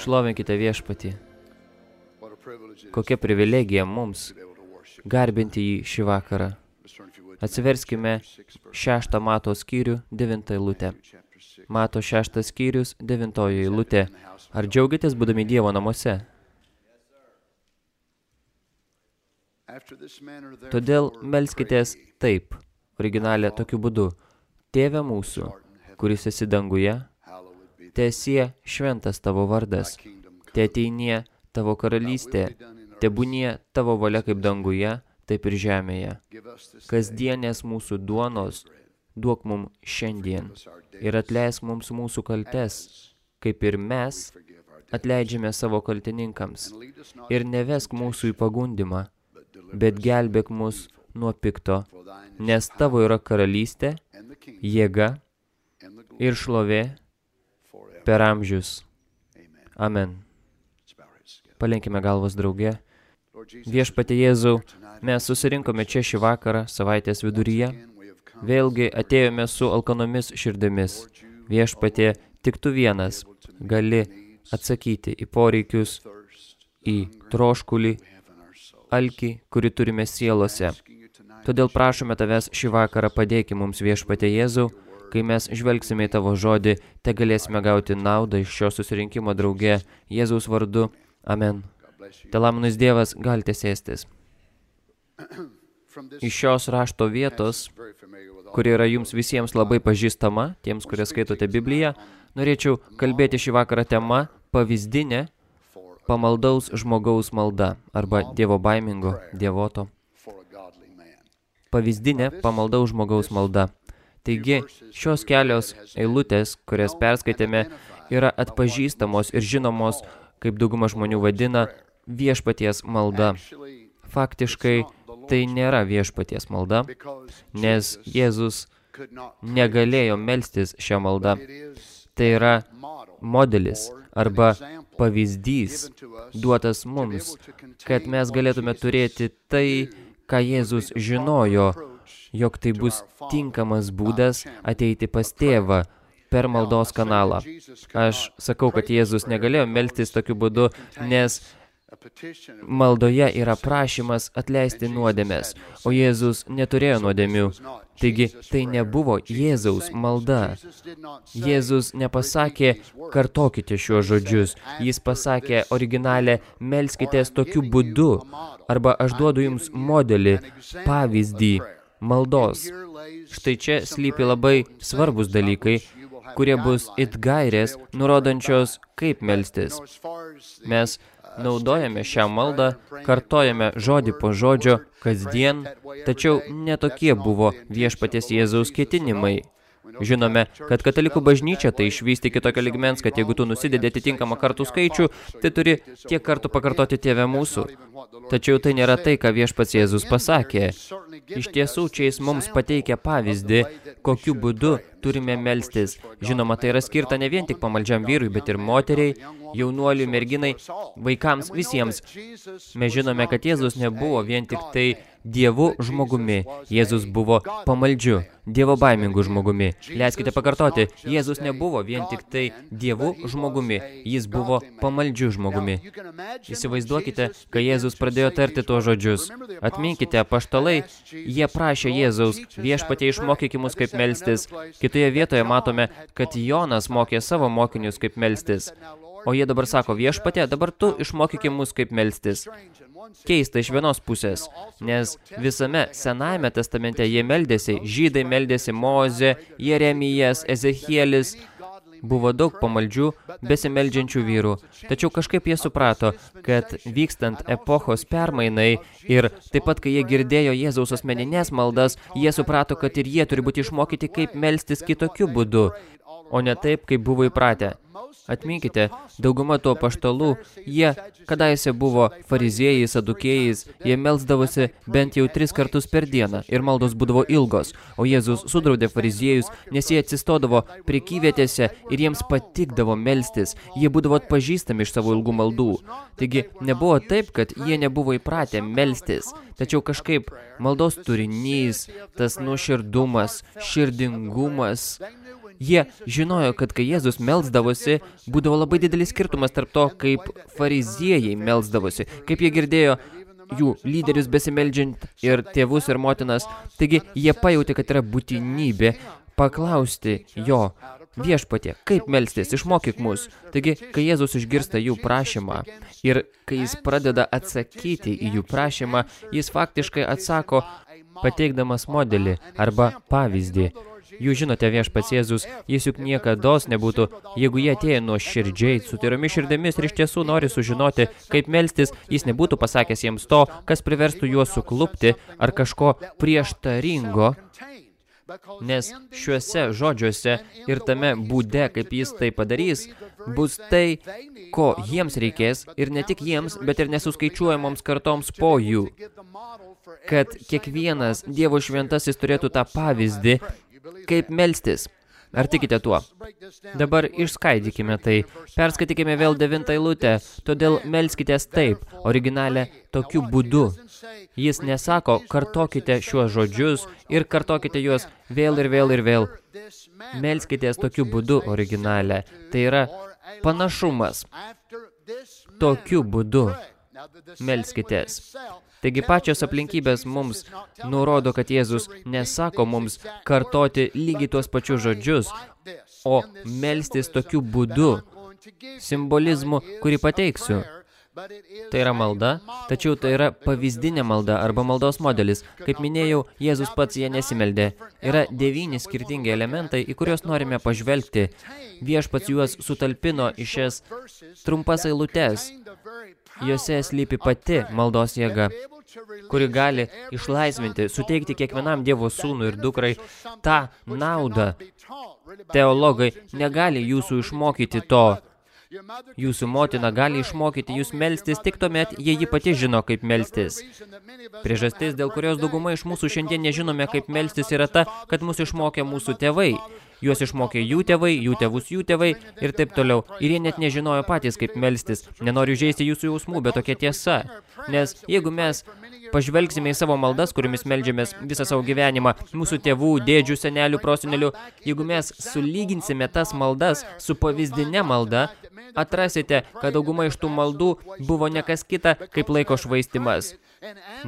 Šlovinkite viešpatį. Kokia privilegija mums garbinti jį šį vakarą. Atsiverskime šeštą mato skyrių, devintą eilutę. Mato šeštas skyrius, devintoji eilutė. Ar džiaugiatės būdami Dievo namuose? Todėl melskitės taip, originalė tokiu būdu. Tėve mūsų, kuris esi danguje, tiesie šventas tavo vardas, te ateinie tavo karalystė, tebūnie tavo valia kaip danguje, taip ir žemėje. Kasdienės mūsų duonos duok mum šiandien ir atleisk mums mūsų kaltes, kaip ir mes atleidžiame savo kaltininkams. Ir nevesk mūsų į pagundimą, bet gelbėk mus nuo pikto, nes tavo yra karalystė, jėga ir šlovė per amžius. Amen. Palenkime galvas drauge. Viešpatė Jėzau, mes susirinkome čia šį vakarą, savaitės viduryje. Vėlgi atėjome su alkanomis širdimis. Viešpatė, tik tu vienas gali atsakyti į poreikius, į troškulį, alkį, kurį turime sielose. Todėl prašome tavęs šį vakarą padėki mums viešpatė Jėzau, kai mes žvelgsime į tavo žodį, te galėsime gauti naudą iš šio susirinkimo drauge Jėzaus vardu. Amen. Telaminus Dievas, galite sėstis. Iš šios rašto vietos, kuri yra jums visiems labai pažįstama, tiems, kurie skaitote Bibliją, norėčiau kalbėti šį vakarą tema pavyzdinė pamaldaus žmogaus malda arba dievo baimingo, dievoto. Pavyzdinė pamaldaus žmogaus malda. Taigi, šios kelios eilutės, kurias perskaitėme, yra atpažįstamos ir žinomos, kaip dauguma žmonių vadina, viešpaties malda. Faktiškai, tai nėra viešpaties malda, nes Jėzus negalėjo melstis šią maldą. Tai yra modelis arba pavyzdys duotas mums, kad mes galėtume turėti tai, ką Jėzus žinojo, jog tai bus tinkamas būdas ateiti pas tėvą per maldos kanalą. Aš sakau, kad Jėzus negalėjo melstis tokiu būdu, nes Maldoje yra prašymas atleisti nuodėmės, o Jėzus neturėjo nuodėmių. Taigi tai nebuvo Jėzaus malda. Jėzus nepasakė, kartokite šiuos žodžius. Jis pasakė originalę, melskitės tokiu būdu. Arba aš duodu jums modelį, pavyzdį, maldos. Štai čia slypi labai svarbus dalykai, kurie bus it gairės, nurodančios, kaip melstis. Mes naudojame šią maldą, kartojame žodį po žodžio kasdien, tačiau netokie buvo viešpaties Jėzaus ketinimai. Žinome, kad katalikų bažnyčia tai išvysti kitokio ligmens, kad jeigu tu nusidedi atitinkamą kartų skaičių, tai turi tiek kartų pakartoti tėvę mūsų. Tačiau tai nėra tai, ką viešpats Jėzus pasakė. Iš tiesų, čia jis mums pateikia pavyzdį, kokiu būdu turime melstis. Žinoma, tai yra skirta ne vien tik pamaldžiam vyrui, bet ir moteriai, jaunuoliui, merginai, vaikams, visiems. Mes žinome, kad Jėzus nebuvo vien tik tai Dievu žmogumi. Jėzus buvo pamaldžiu, Dievo baimingu žmogumi. Leiskite pakartoti, Jėzus nebuvo vien tik tai Dievu žmogumi, jis buvo pamaldžiu žmogumi. Įsivaizduokite, kai Jėzus pradėjo tarti tuos žodžius. Atminkite, paštalai, jie prašė Jėzaus, viešpatie išmokyk mus kaip melstis. Kitoje vietoje matome, kad Jonas mokė savo mokinius kaip melstis. O jie dabar sako, viešpatė, dabar tu išmokyki mus kaip melstis. Keista iš vienos pusės, nes visame Senajame testamente jie meldėsi, žydai meldėsi Mozė, Jeremijas, Ezekielis, buvo daug pamaldžių, besimeldžiančių vyrų. Tačiau kažkaip jie suprato, kad vykstant epochos permainai ir taip pat, kai jie girdėjo Jėzaus asmeninės maldas, jie suprato, kad ir jie turi būti išmokyti, kaip melstis kitokiu būdu, o ne taip, kaip buvo įpratę. Atminkite, dauguma to paštalų, jie kadaise buvo fariziejai, sadukėjais, jie melsdavosi bent jau tris kartus per dieną ir maldos būdavo ilgos, o Jėzus sudraudė fariziejus, nes jie atsistodavo prekyvietėse ir jiems patikdavo melstis, jie būdavo atpažįstami iš savo ilgų maldų. Taigi nebuvo taip, kad jie nebuvo įpratę melstis, tačiau kažkaip maldos turinys, tas nuoširdumas, širdingumas, Jie žinojo, kad kai Jėzus melzdavosi, būdavo labai didelis skirtumas tarp to, kaip fariziejai melzdavosi, kaip jie girdėjo jų lyderius besimeldžiant ir tėvus ir motinas. Taigi jie pajutė, kad yra būtinybė paklausti jo, viešpatie, kaip melstis, išmokyk mus. Taigi, kai Jėzus išgirsta jų prašymą ir kai jis pradeda atsakyti į jų prašymą, jis faktiškai atsako pateikdamas modelį arba pavyzdį. Jūs žinote viešpats Jėzus, jis juk niekada nebūtų, jeigu jie atėjo nuo širdžiai, su tyromis širdėmis ir iš tiesų nori sužinoti, kaip melstis, jis nebūtų pasakęs jiems to, kas priverstų juos suklupti ar kažko prieštaringo, nes šiuose žodžiuose ir tame būde, kaip jis tai padarys, bus tai, ko jiems reikės ir ne tik jiems, bet ir nesuskaičiuojamoms kartoms po jų, kad kiekvienas Dievo šventasis turėtų tą pavyzdį, kaip melstis. Ar tikite tuo? Dabar išskaidykime tai. Perskaitykime vėl devintą eilutę. Todėl melskitės taip, originalė, tokiu būdu. Jis nesako, kartokite šiuos žodžius ir kartokite juos vėl ir vėl ir vėl. Melskitės tokiu būdu, originalė. Tai yra panašumas. Tokiu būdu melskitės. Taigi pačios aplinkybės mums nurodo, kad Jėzus nesako mums kartoti lygiai tuos pačius žodžius, o melstis tokiu būdu, simbolizmu, kurį pateiksiu. Tai yra malda, tačiau tai yra pavyzdinė malda arba maldos modelis. Kaip minėjau, Jėzus pats jie nesimeldė. Yra devyni skirtingi elementai, į kuriuos norime pažvelgti. Viešpats juos sutalpino į šias trumpas eilutes. Jose slypi pati maldos jėga, kuri gali išlaisvinti, suteikti kiekvienam Dievo sūnui ir dukrai tą naudą. Teologai negali jūsų išmokyti to. Jūsų motina gali išmokyti jūs melstis tik tuomet, jei ji pati žino, kaip melstis. Priežastis, dėl kurios dauguma iš mūsų šiandien nežinome, kaip melstis, yra ta, kad mus išmokė mūsų tėvai. Juos išmokė jų tėvai, jų tėvus jų tėvai ir taip toliau. Ir jie net nežinojo patys, kaip melstis. Nenoriu žaisti jūsų jausmų, bet tokia tiesa. Nes jeigu mes pažvelgsime į savo maldas, kuriomis meldžiamės visą savo gyvenimą, mūsų tėvų, dėdžių, senelių, prosenelių, jeigu mes sulyginsime tas maldas su pavyzdinė malda, atrasite, kad dauguma iš tų maldų buvo nekas kita, kaip laiko švaistimas.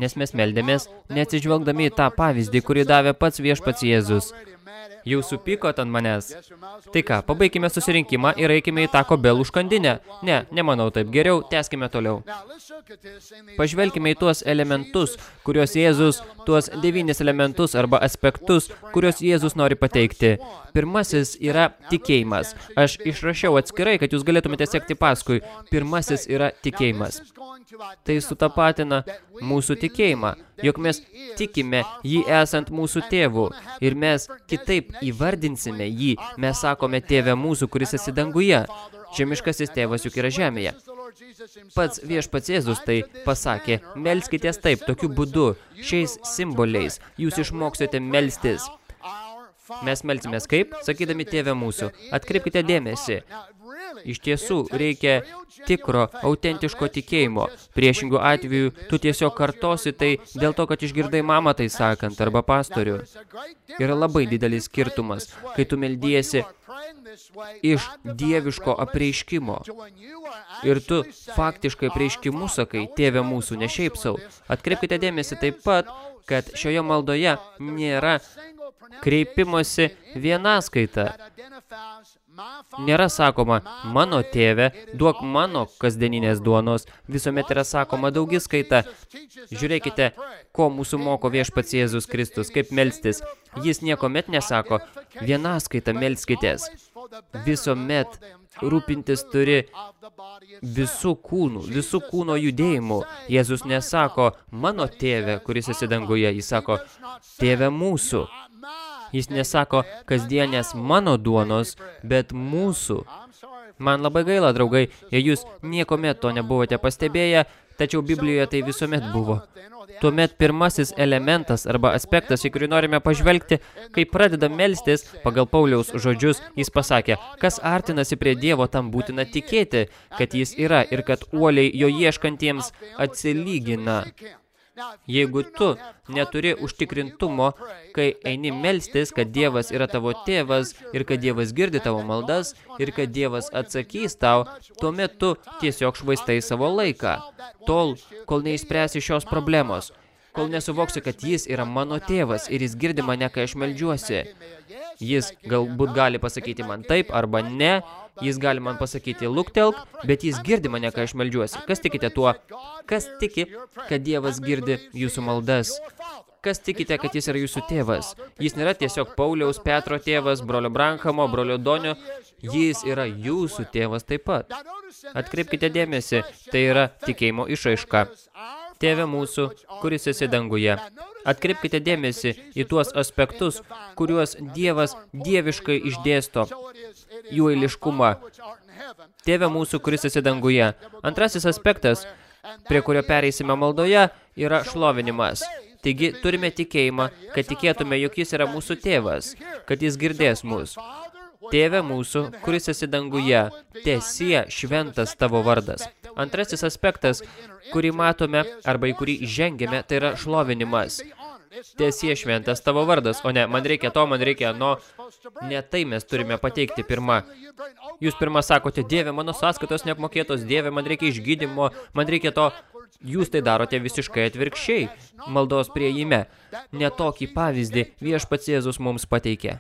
Nes mes meldėmės, neatsižvelgdami į tą pavyzdį, kurį davė pats viešpats Jėzus. Jau supykot ant manęs? Tai ką, pabaikime susirinkimą ir eikime į tą kobelų užkandinę. Ne, nemanau taip. Geriau, teskime toliau. Pažvelkime į tuos elementus, kuriuos Jėzus, tuos devynis elementus arba aspektus, kuriuos Jėzus nori pateikti. Pirmasis yra tikėjimas. Aš išrašiau atskirai, kad jūs galėtumėte sekti paskui. Pirmasis yra tikėjimas. Tai sutapatina mūsų tikėjimą, jog mes tikime jį esant mūsų tėvų ir mes kitaip įvardinsime jį, mes sakome tėvę mūsų, kuris esi danguje. Žemiškasis tėvas juk yra žemėje. Pats viešpats Jėzus tai pasakė, melskitės taip, tokiu būdu, šiais simboliais, jūs išmoksite melstis. Mes melsimės kaip? Sakydami tėvę mūsų. Atkreipkite dėmesį. Iš tiesų, reikia tikro, autentiško tikėjimo. Priešingų atveju, tu tiesiog kartosi tai dėl to, kad išgirdai mamą tai sakant arba pastorių. Yra labai didelis skirtumas, kai tu meldiesi iš dieviško apreiškimo. Ir tu faktiškai apreiškimu sakai, tėvė mūsų, ne šiaip savo. Atkreipkite dėmesį taip pat, kad šioje maldoje nėra kreipimosi vienaskaita. Nėra sakoma, mano tėve, duok mano kasdieninės duonos, visuomet yra sakoma daugiskaita. Žiūrėkite, ko mūsų moko viešpats Jėzus Kristus, kaip melstis. Jis niekomet nesako, vienaskaita melskitės. Visuomet rūpintis turi visų kūnų, visų kūno judėjimų. Jėzus nesako, mano tėve, kuris esi danguje, jis sako, tėve mūsų. Jis nesako kasdienės mano duonos, bet mūsų. Man labai gaila, draugai, jei jūs niekomet to nebuvote pastebėję, tačiau Biblijoje tai visuomet buvo. Tuomet pirmasis elementas arba aspektas, į kurį norime pažvelgti, kai pradeda melstis, pagal Pauliaus žodžius, jis pasakė, kas artinasi prie Dievo, tam būtina tikėti, kad jis yra ir kad uoliai jo ieškantiems atsilygina. Jeigu tu neturi užtikrintumo, kai eini melstis, kad Dievas yra tavo tėvas ir kad Dievas girdi tavo maldas ir kad Dievas atsakys tau, tuomet tu tiesiog švaistai savo laiką, tol, kol neišspręsi šios problemos, kol nesuvoksi, kad jis yra mano tėvas ir jis girdi mane, kai aš meldžiuosi. Jis galbūt gali pasakyti man taip arba ne, Jis gali man pasakyti, luktelk, bet jis girdi mane, kai aš meldžiuosi. Kas tikite tuo? Kas tiki, kad Dievas girdi jūsų maldas? Kas tikite, kad jis yra jūsų tėvas? Jis nėra tiesiog Pauliaus, Petro tėvas, brolio Branhamo, brolio Donio. Jis yra jūsų tėvas taip pat. Atkreipkite dėmesį, tai yra tikėjimo išaiška. Tėve mūsų, kuris esi danguje. Atkreipkite dėmesį į tuos aspektus, kuriuos Dievas dieviškai išdėsto, jų eiliškumą. Tėve mūsų, kuris esi danguje. Antrasis aspektas, prie kurio pereisime maldoje, yra šlovinimas. Taigi turime tikėjimą, kad tikėtume, jog jis yra mūsų tėvas, kad jis girdės mus. Tėve mūsų, kuris esi danguje, tesie šventas tavo vardas. Antrasis aspektas, kurį matome arba į kurį žengėme, tai yra šlovinimas. Tiesie šventas tavo vardas, o ne, man reikia to, man reikia no. Ne tai mes turime pateikti pirmą. Jūs pirmą sakote, Dieve, mano sąskaitos neapmokėtos, Dieve, man reikia išgydymo, man reikia to. Jūs tai darote visiškai atvirkščiai, maldos prieime. Ne tokį pavyzdį viešpats Jėzus mums pateikė.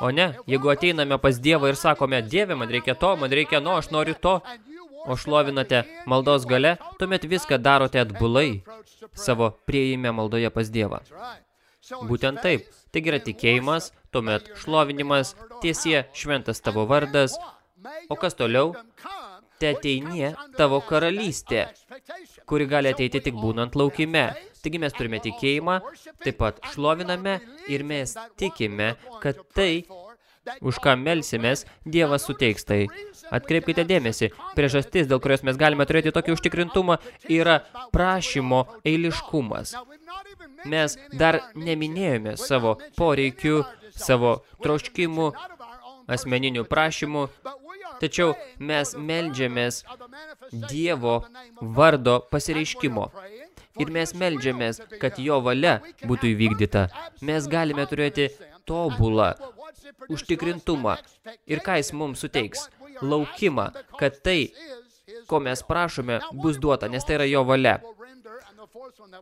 O ne, jeigu ateiname pas Dievą ir sakome, Dieve, man reikia to, man reikia no, aš noriu to, o šlovinate maldos gale, tuomet viską darote atbulai savo prieime maldoje pas Dievą. Būtent taip. Taigi yra tikėjimas, tuomet šlovinimas, tiesie šventas tavo vardas. O kas toliau? Te ateinie tavo karalystė, kuri gali ateiti tik būnant laukime. Taigi mes turime tikėjimą, taip pat šloviname ir mes tikime, kad tai, už ką melsimės, Dievas suteiks tai. Atkreipkite dėmesį, priežastis, dėl kurios mes galime turėti tokį užtikrintumą, yra prašymo eiliškumas. Mes dar neminėjome savo poreikių, savo troškimų, asmeninių prašymų, tačiau mes meldžiamės Dievo vardo pasireiškimo. Ir mes meldžiamės, kad jo valia būtų įvykdyta. Mes galime turėti tobulą užtikrintumą. Ir ką jis mums suteiks? laukimą, kad tai, ko mes prašome, bus duota, nes tai yra jo valia.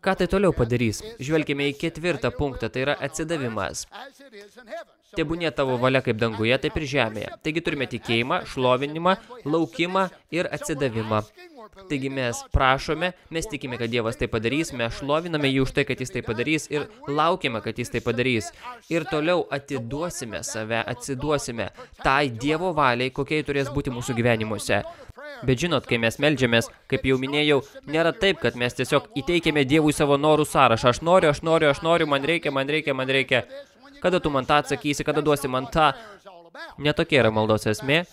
Ką tai toliau padarys? Žvelgime į ketvirtą punktą, tai yra atsidavimas. Tebūnė tavo valia kaip danguje, taip ir žemėje. Taigi turime tikėjimą, šlovinimą, laukimą ir atsidavimą. Taigi mes prašome, mes tikime, kad Dievas tai padarys, mes šloviname jį už tai, kad jis tai padarys ir laukiame, kad jis tai padarys. Ir toliau atiduosime save, atsiduosime tai Dievo valiai, kokiai turės būti mūsų gyvenimuose. Bet žinot, kai mes meldžiamės, kaip jau minėjau, nėra taip, kad mes tiesiog įteikėme Dievui savo norų sąrašą. Aš noriu, aš noriu, aš noriu, man reikia, man reikia, man reikia. Kada tu man tą atsakysi, kada duosi man tą. Netokia yra maldos esmė.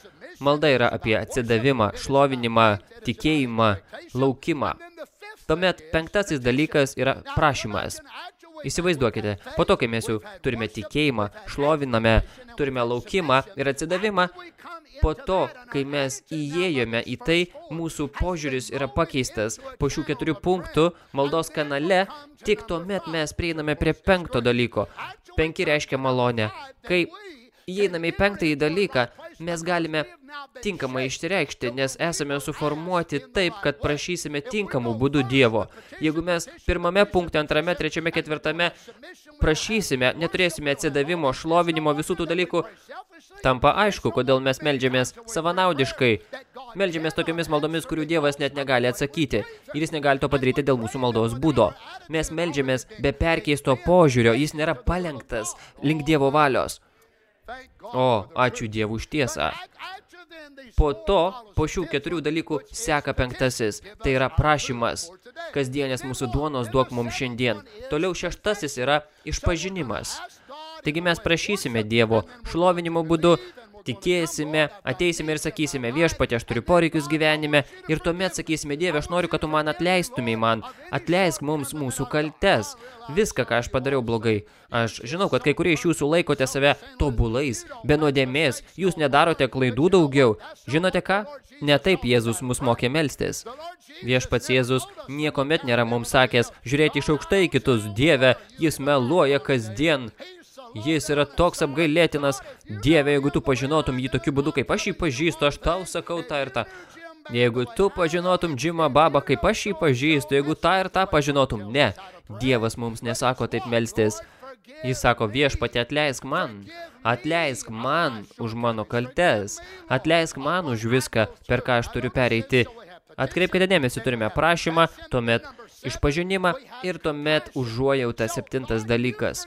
Malda yra apie atsidavimą, šlovinimą, tikėjimą, laukimą. Tuomet penktasis dalykas yra prašymas. Įsivaizduokite, po to, kai mes jau turime tikėjimą, šloviname, turime laukimą ir atsidavimą, po to, kai mes įėjome į tai, mūsų požiūris yra pakeistas. Po šių keturių punktų maldos kanale, tik tuomet mes prieiname prie penkto dalyko. Penki reiškia malonę. Kai įeiname į penktąjį dalyką, mes galime tinkamai išreikšti, nes esame suformuoti taip, kad prašysime tinkamų būdų Dievo. Jeigu mes pirmame punkte, antrame, trečiame, ketvirtame prašysime, neturėsime atsidavimo, šlovinimo, visų tų dalykų, tampa aišku, kodėl mes meldžiamės savanaudiškai. Meldžiamės tokiomis maldomis, kurių Dievas net negali atsakyti. Ir jis negali to padaryti dėl mūsų maldos būdo. Mes meldžiamės be perkeisto požiūrio, jis nėra palenktas link Dievo valios. O, ačiū Dievui už tiesą. Po to, po šių keturių dalykų seka penktasis, tai yra prašymas. Kasdienės mūsų duonos duok mums šiandien. Toliau šeštasis yra išpažinimas. Taigi mes prašysime Dievo šlovinimo būdu, tikėsime, ateisime ir sakysime, viešpatė, aš turiu poreikius gyvenime, ir tuomet sakysime, Dieve, aš noriu, kad tu man atleistumai man, atleisk mums mūsų kaltes, viską, ką aš padariau blogai. Aš žinau, kad kai kurie iš jūsų laikote save tobulais, be nuodėmės, jūs nedarote klaidų daugiau. Žinote ką? Ne taip Jėzus mus mokė melstis. Viešpats Jėzus niekuomet nėra mums sakęs, žiūrėti iš aukštai kitus, Dieve, jis meluoja kasdien. Jis yra toks apgailėtinas. Dieve, jeigu tu pažinotum jį tokiu būdu, kaip aš jį pažįstu, aš tau sakau tą ir tą. Jeigu tu pažinotum Džimą Babą, kaip aš jį pažįstu, jeigu tą ir tą pažinotum, ne. Dievas mums nesako taip melstis. Jis sako, viešpatė, atleisk man, atleisk man už mano kaltes, atleisk man už viską, per ką aš turiu pereiti. Atkreipkite dėmesį, turime prašymą, tuomet išpažinimą ir tuomet užuojautą septintas dalykas.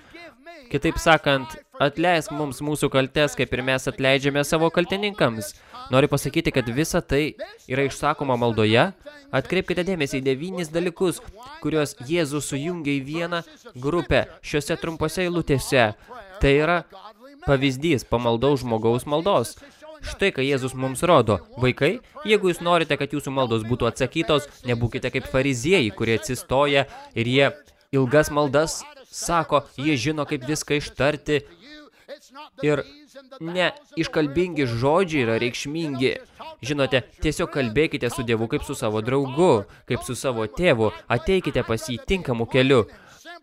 Kitaip sakant, atleisk mums mūsų kaltes, kaip ir mes atleidžiame savo kaltininkams. Noriu pasakyti, kad visa tai yra išsakoma maldoje. Atkreipkite dėmesį į devynis dalykus, kuriuos Jėzus sujungia į vieną grupę šiuose trumpose eilutėse. Tai yra pavyzdys pamaldaus žmogaus maldos. Štai, ką Jėzus mums rodo. Vaikai, jeigu jūs norite, kad jūsų maldos būtų atsakytos, nebūkite kaip fariziejai, kurie atsistoja ir jie ilgas maldas sako, jie žino, kaip viską ištarti. Ir ne iškalbingi žodžiai yra reikšmingi. Žinote, tiesiog kalbėkite su Dievu kaip su savo draugu, kaip su savo tėvu, ateikite pas jį tinkamų keliu.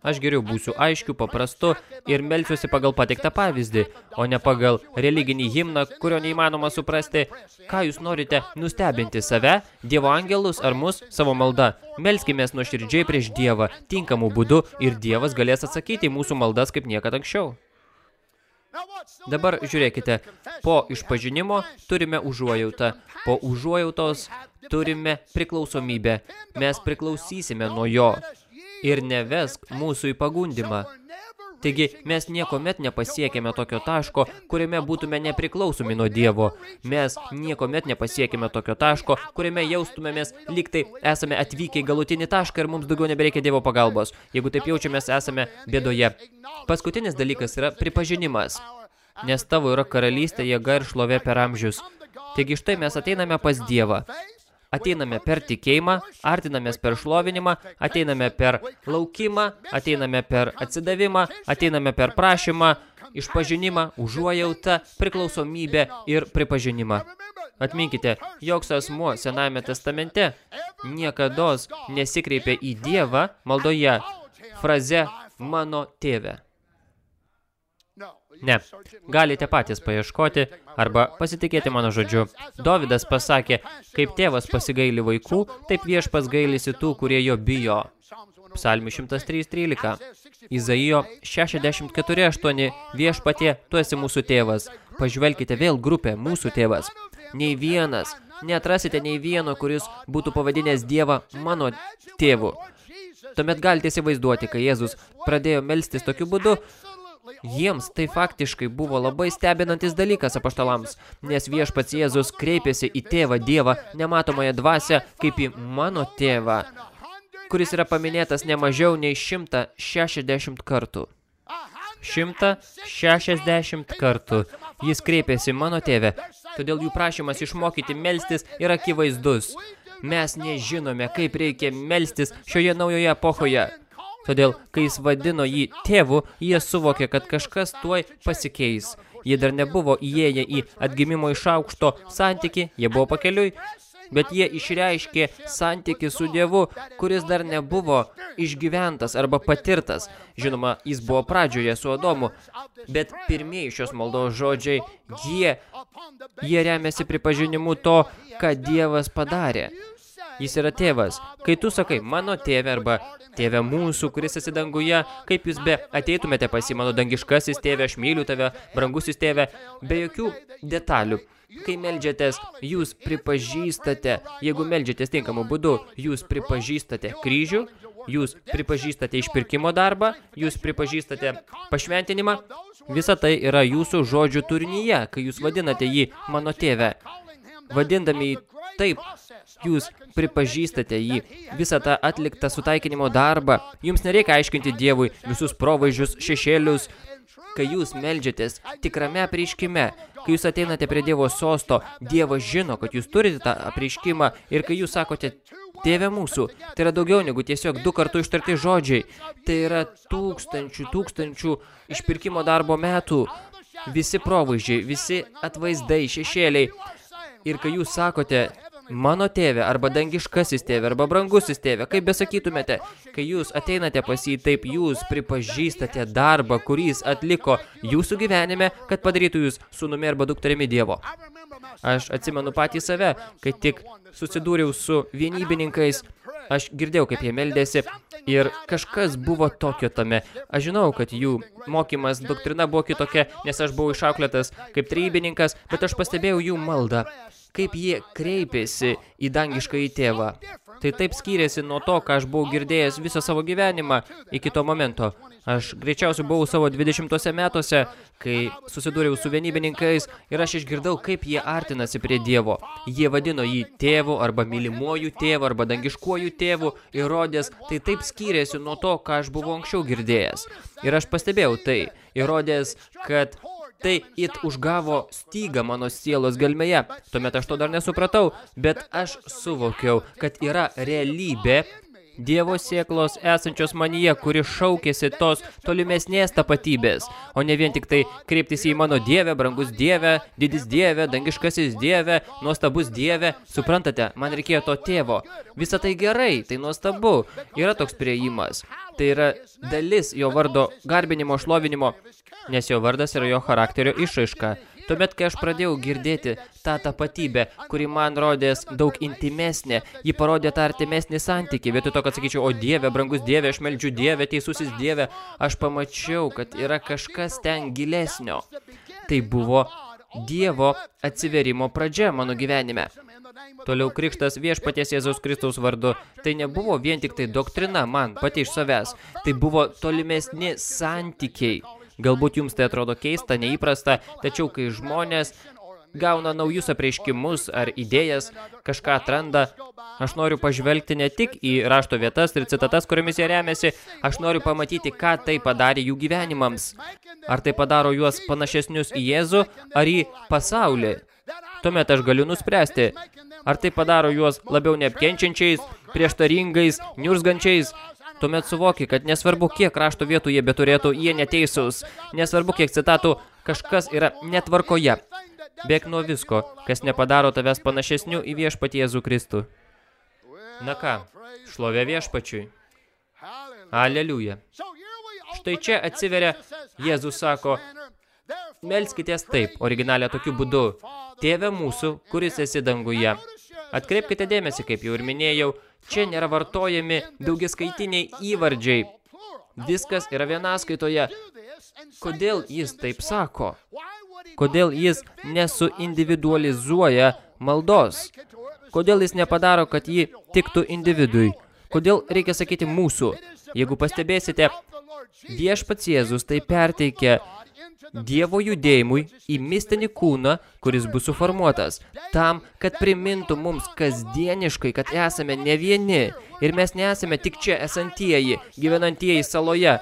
Aš geriau būsiu aiškiu, paprastu ir melsiuosi pagal patiktą pavyzdį, o ne pagal religinį himną, kurio neįmanoma suprasti. Ką jūs norite nustebinti save, Dievo angelus ar mus savo malda? Melskimės nuoširdžiai prieš Dievą, tinkamų būdų ir Dievas galės atsakyti mūsų maldas kaip niekad anksčiau. Dabar žiūrėkite, po išpažinimo turime užuojautą, po užuojautos turime priklausomybę, mes priklausysime nuo jo ir nevesk mūsų į pagundimą. Taigi mes niekomet nepasiekėme tokio taško, kuriame būtume nepriklausomi nuo Dievo. Mes niekomet nepasiekėme tokio taško, kuriame jaustumėmės lyg tai esame atvykę į galutinį tašką ir mums daugiau nebereikia Dievo pagalbos. Jeigu taip jaučiamės, esame bėdoje. Paskutinis dalykas yra pripažinimas. Nes tavo yra karalystė, jėga ir šlovė per amžius. Taigi štai mes ateiname pas Dievą. Ateiname per tikėjimą, artinamės per šlovinimą, ateiname per laukimą, ateiname per atsidavimą, ateiname per prašymą, išpažinimą, užuojautą, priklausomybę ir pripažinimą. Atminkite, joks asmuo Senajame testamente niekados nesikreipė į Dievą maldoje fraze mano tėve. Ne, galite patys paieškoti arba pasitikėti mano žodžiu. Dovydas pasakė, kaip tėvas pasigaili vaikų, taip viešpas gailisi tų, kurie jo bijo. Psalmių 103.13. Izaijo 64.8. Viešpatie, tu esi mūsų tėvas. Pažvelkite vėl grupę, mūsų tėvas. Nei vienas, neatrasite nei vieno, kuris būtų pavadinęs Dievą mano tėvu. Tuomet galite įsivaizduoti, kai Jėzus pradėjo melstis tokiu būdu, Jiems tai faktiškai buvo labai stebinantis dalykas apaštalams, nes viešpats Jėzus kreipėsi į tėvą Dievą nematomąją dvasę kaip į mano tėvą, kuris yra paminėtas ne mažiau nei 160 kartų. 160 kartų. Jis kreipėsi mano tėvę, todėl jų prašymas išmokyti melstis yra akivaizdus. Mes nežinome, kaip reikia melstis šioje naujoje epochoje. Todėl, kai jis vadino jį tėvu, jie suvokė, kad kažkas tuoj pasikeis. Jie dar nebuvo įėję į atgimimo iš aukšto santyki, jie buvo pakeliui, bet jie išreiškė santyki su Dievu, kuris dar nebuvo išgyventas arba patirtas. Žinoma, jis buvo pradžioje su Adomu, bet pirmieji šios maldos žodžiai, jie, jie remiasi pripažinimu to, ką Dievas padarė. Jis yra tėvas. Kai tu sakai, mano tėvė arba tėvė mūsų, kuris esi danguje, kaip jūs be ateitumėte pas jį, mano dangiškasis tėvė, aš myliu tave, brangusis tėvė, be jokių detalių. Kai meldžiatės, jūs pripažįstate, jeigu meldžiatės tinkamu būdu, jūs pripažįstate kryžių, jūs pripažįstate išpirkimo darbą, jūs pripažįstate pašventinimą. Visa tai yra jūsų žodžių turinyje, kai jūs vadinate jį mano tėvę. Vadindami jį taip, jūs pripažįstate jį, visą tą atliktą sutaikinimo darbą. Jums nereikia aiškinti Dievui visus provaizdžius, šešėlius, kai jūs melžiatės tikrame apreiškime, kai jūs ateinate prie Dievo sosto, Dievas žino, kad jūs turite tą apreiškimą ir kai jūs sakote, Tėve mūsų, tai yra daugiau negu tiesiog du kartų ištarti žodžiai. Tai yra tūkstančių, tūkstančių išpirkimo darbo metų. Visi provaizdžiai, visi atvaizdai, šešėliai. Ir kai jūs sakote, mano tėvė, arba dangiškasis tėvė, arba brangusis tėvė, kaip besakytumėte, kai jūs ateinate pas jį, taip jūs pripažįstate darbą, kurį jis atliko jūsų gyvenime, kad padarytų jūs sūnumi arba dukterimi Dievo. Aš atsimenu patį save, kai tik susidūriau su vienybininkais, aš girdėjau, kaip jie meldėsi ir kažkas buvo tokio tame. Aš žinau, kad jų mokymas, doktrina buvo kitokia, nes aš buvau išauklėtas kaip trybininkas, bet aš pastebėjau jų maldą kaip jie kreipėsi į dangišką į tėvą. Tai taip skyrėsi nuo to, ką aš buvau girdėjęs visą savo gyvenimą iki to momento. Aš greičiausiai buvau savo 20 metuose, kai susidūriau su vienybininkais ir aš išgirdau, kaip jie artinasi prie Dievo. Jie vadino jį tėvu arba mylimuoju tėvu arba dangiškuoju tėvu ir rodės, tai taip skyrėsi nuo to, ką aš buvau anksčiau girdėjęs. Ir aš pastebėjau tai, įrodės, kad tai it užgavo stygą mano sielos gelmėje. Tuomet aš to dar nesupratau, bet aš suvokiau, kad yra realybė, Dievo sėklos esančios manyje, kuri šaukėsi tos tolimesnės tapatybės, o ne vien tik tai kreiptis į mano Dievę, brangus Dievę, didis Dievę, dangiškasis Dievę, nuostabus Dievę. Suprantate, man reikėjo to tėvo. Visa tai gerai, tai nuostabu. Yra toks prieimas. Tai yra dalis jo vardo garbinimo, šlovinimo, nes jo vardas yra jo charakterio išaiška. Tuomet, kai aš pradėjau girdėti tą tapatybę, kuri man rodės daug intimesnė, ji parodė tą artimesnį santykį. Vietoj to, kad sakyčiau, o Dieve, brangus Dieve, aš meldžiu Dieve, teisusis Dieve, aš pamačiau, kad yra kažkas ten gilesnio. Tai buvo Dievo atsiverimo pradžia mano gyvenime. Toliau krikštas viešpaties Jėzaus Kristaus vardu. Tai nebuvo vien tik tai doktrina man, pati iš savęs. Tai buvo tolimesni santykiai. Galbūt jums tai atrodo keista, neįprasta, tačiau kai žmonės gauna naujus apreiškimus ar idėjas, kažką atranda, aš noriu pažvelgti ne tik į rašto vietas ir citatas, kuriomis jie remiasi, aš noriu pamatyti, ką tai padarė jų gyvenimams. Ar tai padaro juos panašesnius į Jėzų ar į pasaulį. Tuomet aš galiu nuspręsti, ar tai padaro juos labiau neapkenčiančiais, prieštaringais, niurzgančiais, Tuomet suvoki, kad nesvarbu, kiek rašto vietų jie beturėtų, jie neteisūs. Nesvarbu, kiek citatų kažkas yra netvarkoje. Bėk nuo visko, kas nepadaro tavęs panašesnių į viešpatį Jėzų Kristų. Na ką, šlovė viešpačiui. Aleliuja. Štai čia atsiveria, Jėzus sako, melskitės taip, originalė tokiu būdu. Tėve mūsų, kuris esi danguje. Atkreipkite dėmesį, kaip jau ir minėjau, Čia nėra vartojami daugiskaitiniai įvardžiai. Viskas yra vienaskaitoje. Kodėl jis taip sako? Kodėl jis nesuindividualizuoja maldos? Kodėl jis nepadaro, kad ji tiktų individui? Kodėl reikia sakyti mūsų? Jeigu pastebėsite, viešpats Jėzus tai perteikia Dievo judėjimui į mistinį kūną, kuris bus suformuotas, tam, kad primintų mums kasdieniškai, kad esame ne vieni ir mes nesame tik čia esantieji, gyvenantieji saloje,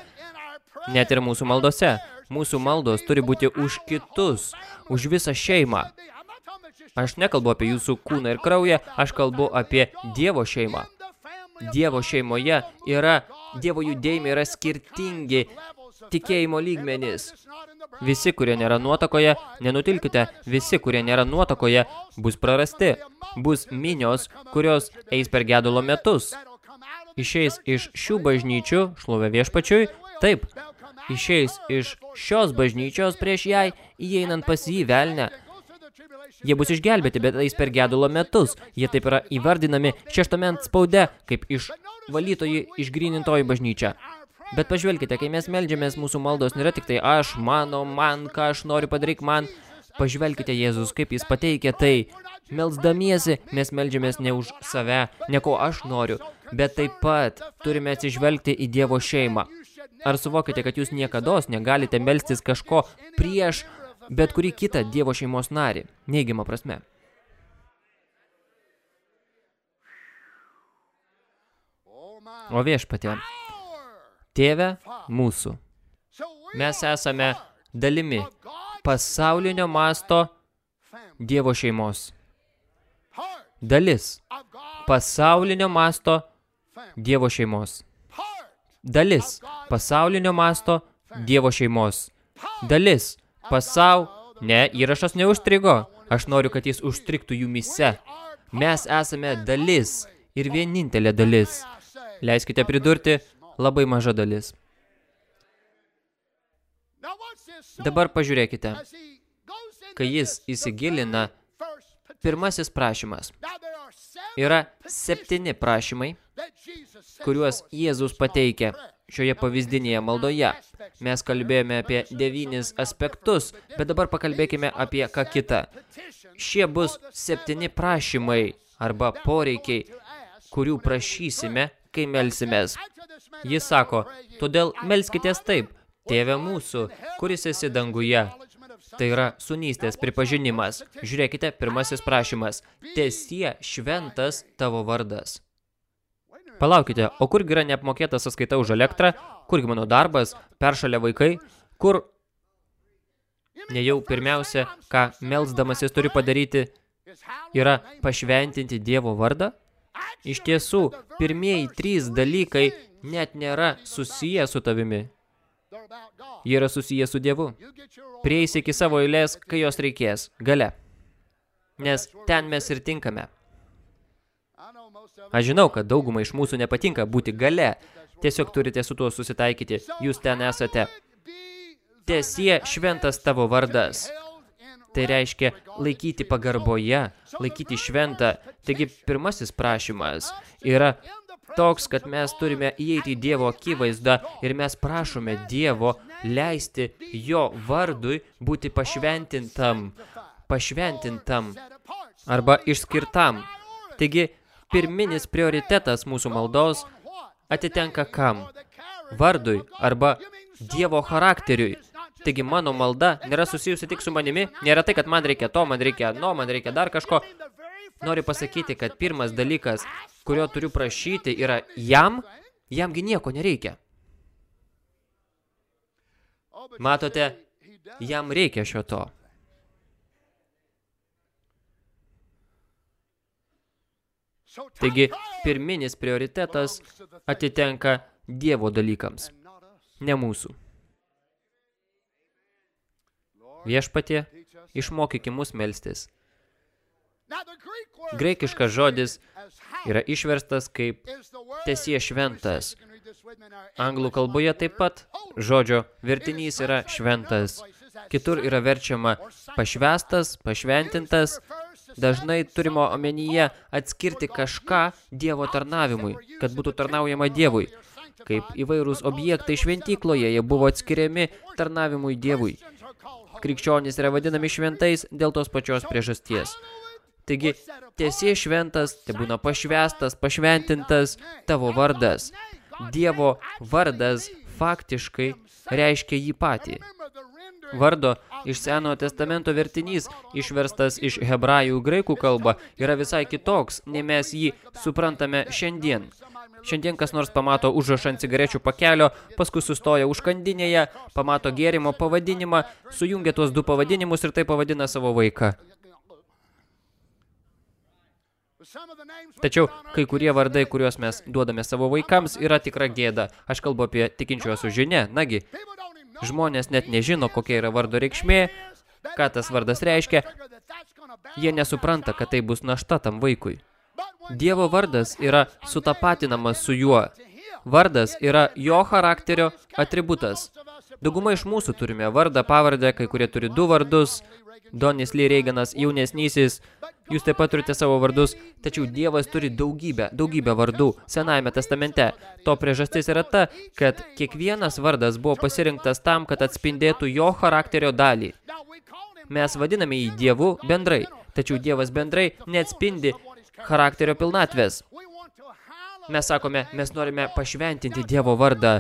net ir mūsų maldose. Mūsų maldos turi būti už kitus, už visą šeimą. Aš nekalbu apie jūsų kūną ir kraują, aš kalbu apie Dievo šeimą. Dievo šeimoje yra, Dievo judėjimai yra skirtingi tikėjimo lygmenys. Visi, kurie nėra nuotakoje, nenutilkite, visi, kurie nėra nuotakoje, bus prarasti. Bus minios, kurios eis per gedulo metus. Išeis iš šių bažnyčių, šlovė viešpačiui, taip, išeis iš šios bažnyčios prieš jai, įeinant pas jį velnę. Jie bus išgelbėti, bet eis per gedulo metus. Jie taip yra įvardinami šeštame spaude, kaip iš valytoji išgrynintoji bažnyčia. Bet pažvelkite, kai mes meldžiamės, mūsų maldos nėra tik tai aš, mano, man, ką aš noriu padaryk man. Pažvelkite, Jėzus, kaip jis pateikia tai. Melsdamiesi, mes meldžiamės ne už save, ne ko aš noriu, bet taip pat turime atsižvelgti į Dievo šeimą. Ar suvokite, kad jūs niekados negalite melstis kažko prieš bet kurį kitą Dievo šeimos narį, neigiamą prasme? O viešpatė, Tėve mūsų. Mes esame dalimi pasaulinio masto Dievo šeimos. Dalis pasaulinio masto Dievo šeimos. Dalis pasaulinio masto Dievo šeimos. Dalis pasau... Ne, įrašas neužstrigo. Aš noriu, kad jis užstriktų jumise. Mes esame dalis ir vienintelė dalis. Leiskite pridurti, labai maža dalis. Dabar pažiūrėkite, kai jis įsigilina, pirmasis prašymas. Yra septyni prašymai, kuriuos Jėzus pateikia šioje pavyzdinėje maldoje. Mes kalbėjome apie devynis aspektus, bet dabar pakalbėkime apie ką kitą. Šie bus septyni prašymai arba poreikiai, kurių prašysime, kai melsimės. Jis sako, todėl melskitės taip, Tėve mūsų, kuris esi danguje. Tai yra sunystės pripažinimas. Žiūrėkite, pirmasis prašymas. Tesie šventas tavo vardas. Palaukite, o kurgi yra neapmokėta sąskaita už elektrą, kurgi mano darbas, peršalia vaikai, kur nejau pirmiausia, ką melsdamasis turi padaryti, yra pašventinti Dievo vardą? Iš tiesų, pirmieji trys dalykai net nėra susiję su tavimi. Jie yra susiję su Dievu. Prieisi iki savo eilės, kai jos reikės, gale. Nes ten mes ir tinkame. Aš žinau, kad daugumai iš mūsų nepatinka būti gale. Tiesiog turite su tuo susitaikyti. Jūs ten esate. Tesie šventas tavo vardas. Tai reiškia laikyti pagarboje, laikyti šventą. Taigi pirmasis prašymas yra toks, kad mes turime įeiti į Dievo akivaizdą ir mes prašome Dievo leisti jo vardui būti pašventintam, pašventintam arba išskirtam. Taigi, pirminis prioritetas mūsų maldos atitenka kam? Vardui arba Dievo charakteriui. Taigi mano malda nėra susijusi tik su manimi, nėra tai, kad man reikia to, man reikia no, man reikia dar kažko. Noriu pasakyti, kad pirmas dalykas, kurio turiu prašyti, yra jam, jamgi nieko nereikia. Matote, jam reikia šio to. Taigi, pirminis prioritetas atitenka Dievo dalykams, ne mūsų. Viešpatie, išmokyki mus melstis. Graikiškas žodis yra išverstas kaip tesie šventas. Anglų kalboje taip pat žodžio vertinys yra šventas. Kitur yra verčiama pašvestas, pašventintas. Dažnai turimo omenyje atskirti kažką Dievo tarnavimui, kad būtų tarnaujama Dievui. Kaip įvairūs objektai šventykloje, jie buvo atskiriami tarnavimui Dievui. Krikščionys yra vadinami šventais dėl tos pačios priežasties. Taigi, tiesie šventas, te būna pašvestas, pašventintas tavo vardas. Dievo vardas faktiškai reiškia jį patį. Vardo iš Senojo testamento vertinys, išverstas iš hebrajų graikų kalba, yra visai kitoks, nei mes jį suprantame šiandien. Šiandien kas nors pamato užrašą ant cigarečių pakelio, paskui sustoja užkandinėje, pamato gėrimo pavadinimą, sujungia tuos du pavadinimus ir tai pavadina savo vaiką. Tačiau kai kurie vardai, kuriuos mes duodame savo vaikams, yra tikra gėda. Aš kalbu apie tikinčiuosius žinia. Nagi, žmonės net nežino, kokia yra vardo reikšmė, ką tas vardas reiškia. Jie nesupranta, kad tai bus našta tam vaikui. Dievo vardas yra sutapatinamas su juo. Vardas yra jo charakterio atributas. Dauguma iš mūsų turime vardą, pavardę, kai kurie turi du vardus. Donis Lee Reiganas, jaunesnysis, Jūs taip pat turite savo vardus, tačiau Dievas turi daugybę, daugybę vardų Senajame testamente. To priežastis yra ta, kad kiekvienas vardas buvo pasirinktas tam, kad atspindėtų jo charakterio dalį. Mes vadiname jį Dievu bendrai, tačiau Dievas bendrai neatspindi charakterio pilnatvės. Mes sakome, mes norime pašventinti Dievo vardą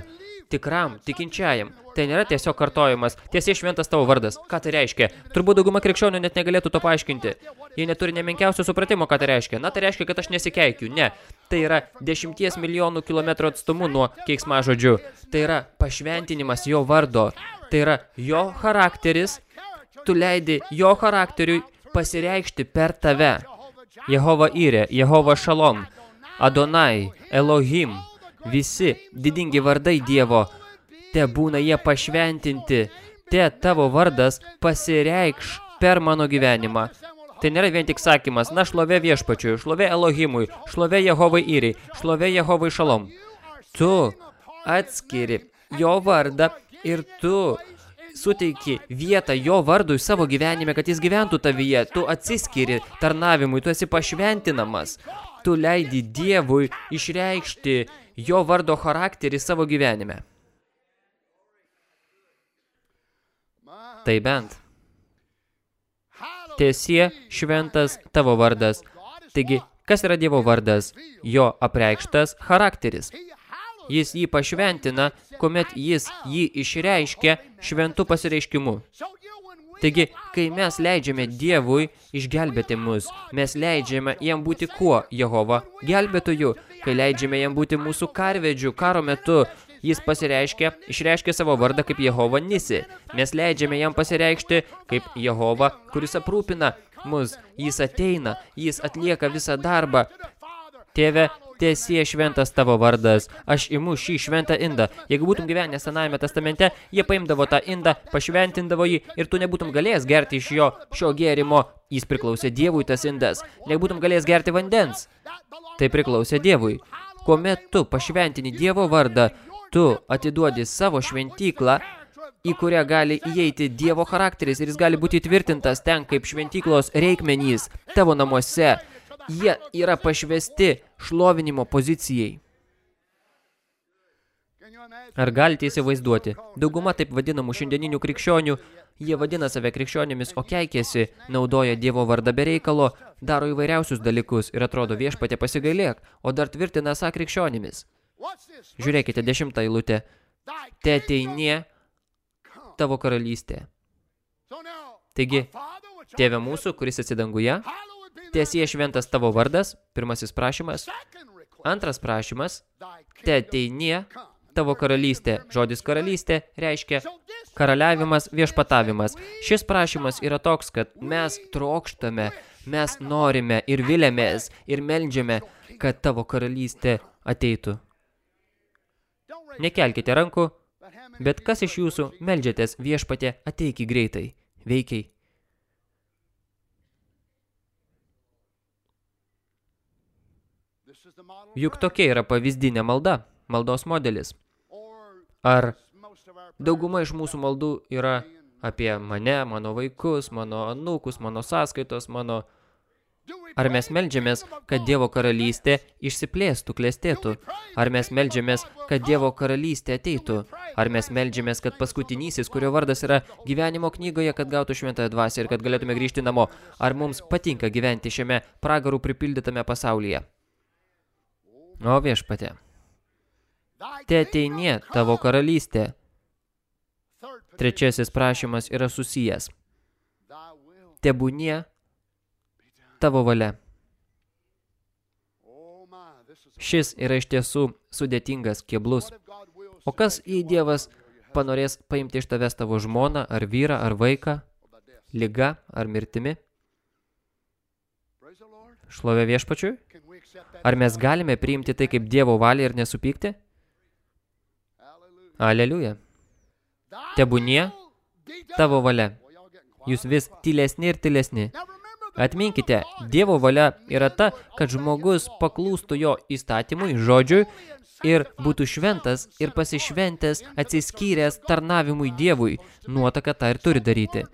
tikram, tikinčiajam. Tai nėra tiesiog kartojimas. Tiesiai šventas tavo vardas. Ką tai reiškia? Turbūt dauguma krikščionių net negalėtų to paaiškinti. Jie neturi nemenkiausio supratimo, ką tai reiškia. Na, tai reiškia, kad aš nesikeikiu. Ne. Tai yra dešimties milijonų kilometrų atstumu nuo keiksmažodžių. Tai yra pašventinimas jo vardo. Tai yra jo charakteris, tu leidi jo charakteriui pasireikšti per tave. Jehova Ire, Jehova Šalom, Adonai, Elohim, visi didingi vardai Dievo, te būna jie pašventinti, te tavo vardas pasireikš per mano gyvenimą. Tai nėra vien tik sakymas, na šlovė viešpačiui, šlovė Elohimui, šlovė Jehovai Iriai, šlovė Jehovai Šalom. Tu atskiri jo vardą ir tu suteiki vietą jo vardui savo gyvenime, kad jis gyventų tavyje. Tu atsiskiri tarnavimui, tu esi pašventinamas. Tu leidi Dievui išreikšti jo vardo charakterį savo gyvenime. Tai bent. Tiesie šventas tavo vardas. Taigi, kas yra Dievo vardas? Jo apreikštas charakteris. Jis jį pašventina, kuomet jis jį išreiškia šventų pasireiškimu. Taigi, kai mes leidžiame Dievui išgelbėti mus, mes leidžiame jam būti kuo, Jehova, gelbėtoju, kai leidžiame jam būti mūsų karvedžių karo metu, jis pasireiškia, išreiškia savo vardą kaip Jehova Nisi. Mes leidžiame jam pasireikšti kaip Jehova, kuris aprūpina mus. Jis ateina, jis atlieka visą darbą. Tėve, tiesie šventas tavo vardas, aš imu šį šventą indą. Jeigu būtum gyvenęs Senajame testamente, jie paimdavo tą indą, pašventindavo jį ir tu nebūtum galėjęs gerti iš jo šio gėrimo. Jis priklausė Dievui tas indas. Nebūtum galėjęs gerti vandens. Tai priklausė Dievui. Kuomet tu pašventini Dievo vardą, tu atiduodi savo šventyklą, į kurią gali įeiti Dievo charakteris ir jis gali būti įtvirtintas ten kaip šventyklos reikmenys tavo namuose. Jie yra pašvesti šlovinimo pozicijai. Ar galite įsivaizduoti? Dauguma taip vadinamų šiandieninių krikščionių, jie vadina save krikščionimis, o keikėsi, naudoja Dievo vardą be reikalo, daro įvairiausius dalykus ir atrodo viešpatė pasigailėk, o dar tvirtina esą krikščionimis. Žiūrėkite, dešimtą eilutę. Te ateinie tavo karalystė. Taigi, tėve mūsų, kuris atsidanguje, tiesie šventas tavo vardas, pirmasis prašymas. Antras prašymas, te ateinie tavo karalystė. Žodis karalystė reiškia karaliavimas, viešpatavimas. Šis prašymas yra toks, kad mes trokštame, mes norime ir vilėmės ir meldžiame, kad tavo karalystė ateitų. Nekelkite rankų, bet kas iš jūsų meldžiatės viešpatė ateiki greitai, veikiai. Juk tokia yra pavyzdinė malda, maldos modelis. Ar dauguma iš mūsų maldų yra apie mane, mano vaikus, mano anūkus, mano sąskaitos, mano... Ar mes meldžiamės, kad Dievo karalystė išsiplėstų, klestėtų? Ar mes meldžiamės, kad Dievo karalystė ateitų? Ar mes meldžiamės, kad paskutinysis, kurio vardas yra gyvenimo knygoje, kad gautų šventąją dvasę ir kad galėtume grįžti namo? Ar mums patinka gyventi šiame pragarų pripildytame pasaulyje? O viešpatė, te ateinie tavo karalystė. Trečiasis prašymas yra susijęs. Tebūnie tavo valia. Šis yra iš tiesų sudėtingas, keblus. O kas, jei Dievas panorės paimti iš tavęs tavo žmoną, ar vyrą, ar vaiką, liga, ar mirtimi? Šlovė viešpačiui? Ar mes galime priimti tai kaip Dievo valią ir nesupykti? Aleliuja. Tebūnie tavo valia. Jūs vis tylesni ir tylesni. Atminkite, Dievo valia yra ta, kad žmogus paklūstų jo įstatymui, žodžiui ir būtų šventas ir pasišventęs, atsiskyręs tarnavimui Dievui. Nuotaka tą ir turi daryti.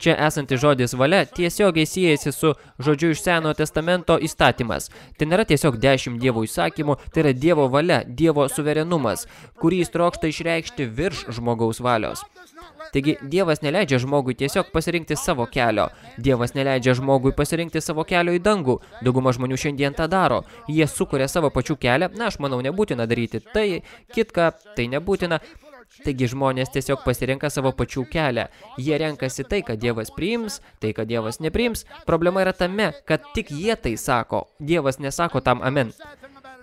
Čia esanti žodis valia tiesiogiai siejasi su žodžiu iš Senojo testamento įstatymas. Tai nėra tiesiog dešimt Dievo įsakymų, tai yra Dievo valia, Dievo suverenumas, kurį jis trokšta išreikšti virš žmogaus valios. Taigi, Dievas neleidžia žmogui tiesiog pasirinkti savo kelio. Dievas neleidžia žmogui pasirinkti savo kelio į dangų. Dauguma žmonių šiandien tą daro. Jie sukuria savo pačių kelią. Na, aš manau, nebūtina daryti. Tai kitka, tai nebūtina. Taigi žmonės tiesiog pasirenka savo pačių kelią. Jie renkasi tai, kad Dievas priims, tai, kad Dievas nepriims. Problema yra tame, kad tik jie tai sako. Dievas nesako tam amen.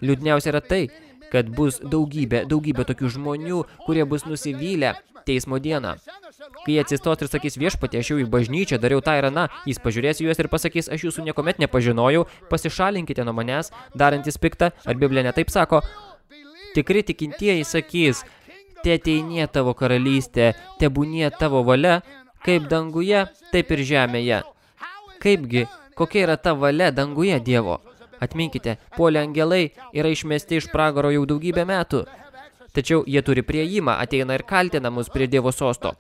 Liūdniausia yra tai, kad bus daugybė, daugybė tokių žmonių, kurie bus nusivylę teismo dieną. Kai atsistos ir sakys viešpatė, aš jau į bažnyčią dariau tą ir aną, jis pažiūrės juos ir pasakys, aš jūsų niekuomet nepažinojau, pasišalinkite nuo manęs, darantis piktą, ar Biblija netaip sako, tikri tikintieji sakys, te ateinė tavo karalystė, tebūnie tavo valia, kaip danguje, taip ir žemėje. Kaipgi, kokia yra ta valia danguje Dievo? Atminkite, puolė angelai yra išmesti iš pragaro jau daugybę metų. Tačiau jie turi prieimą, ateina ir kaltina mus prie Dievo sosto.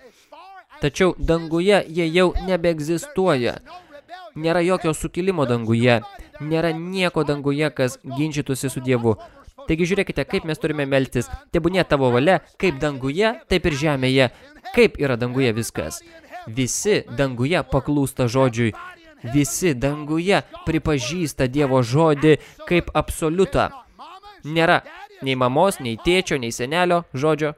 Tačiau danguje jie jau nebeegzistuoja. Nėra jokio sukilimo danguje. Nėra nieko danguje, kas ginčytųsi su Dievu. Taigi žiūrėkite, kaip mes turime meltis. Tebūnė tavo valia, kaip danguje, taip ir žemėje. Kaip yra danguje viskas. Visi danguje paklūsta žodžiui. Visi danguje pripažįsta Dievo žodį kaip absoliutą. Nėra nei mamos, nei tėčio, nei senelio žodžio.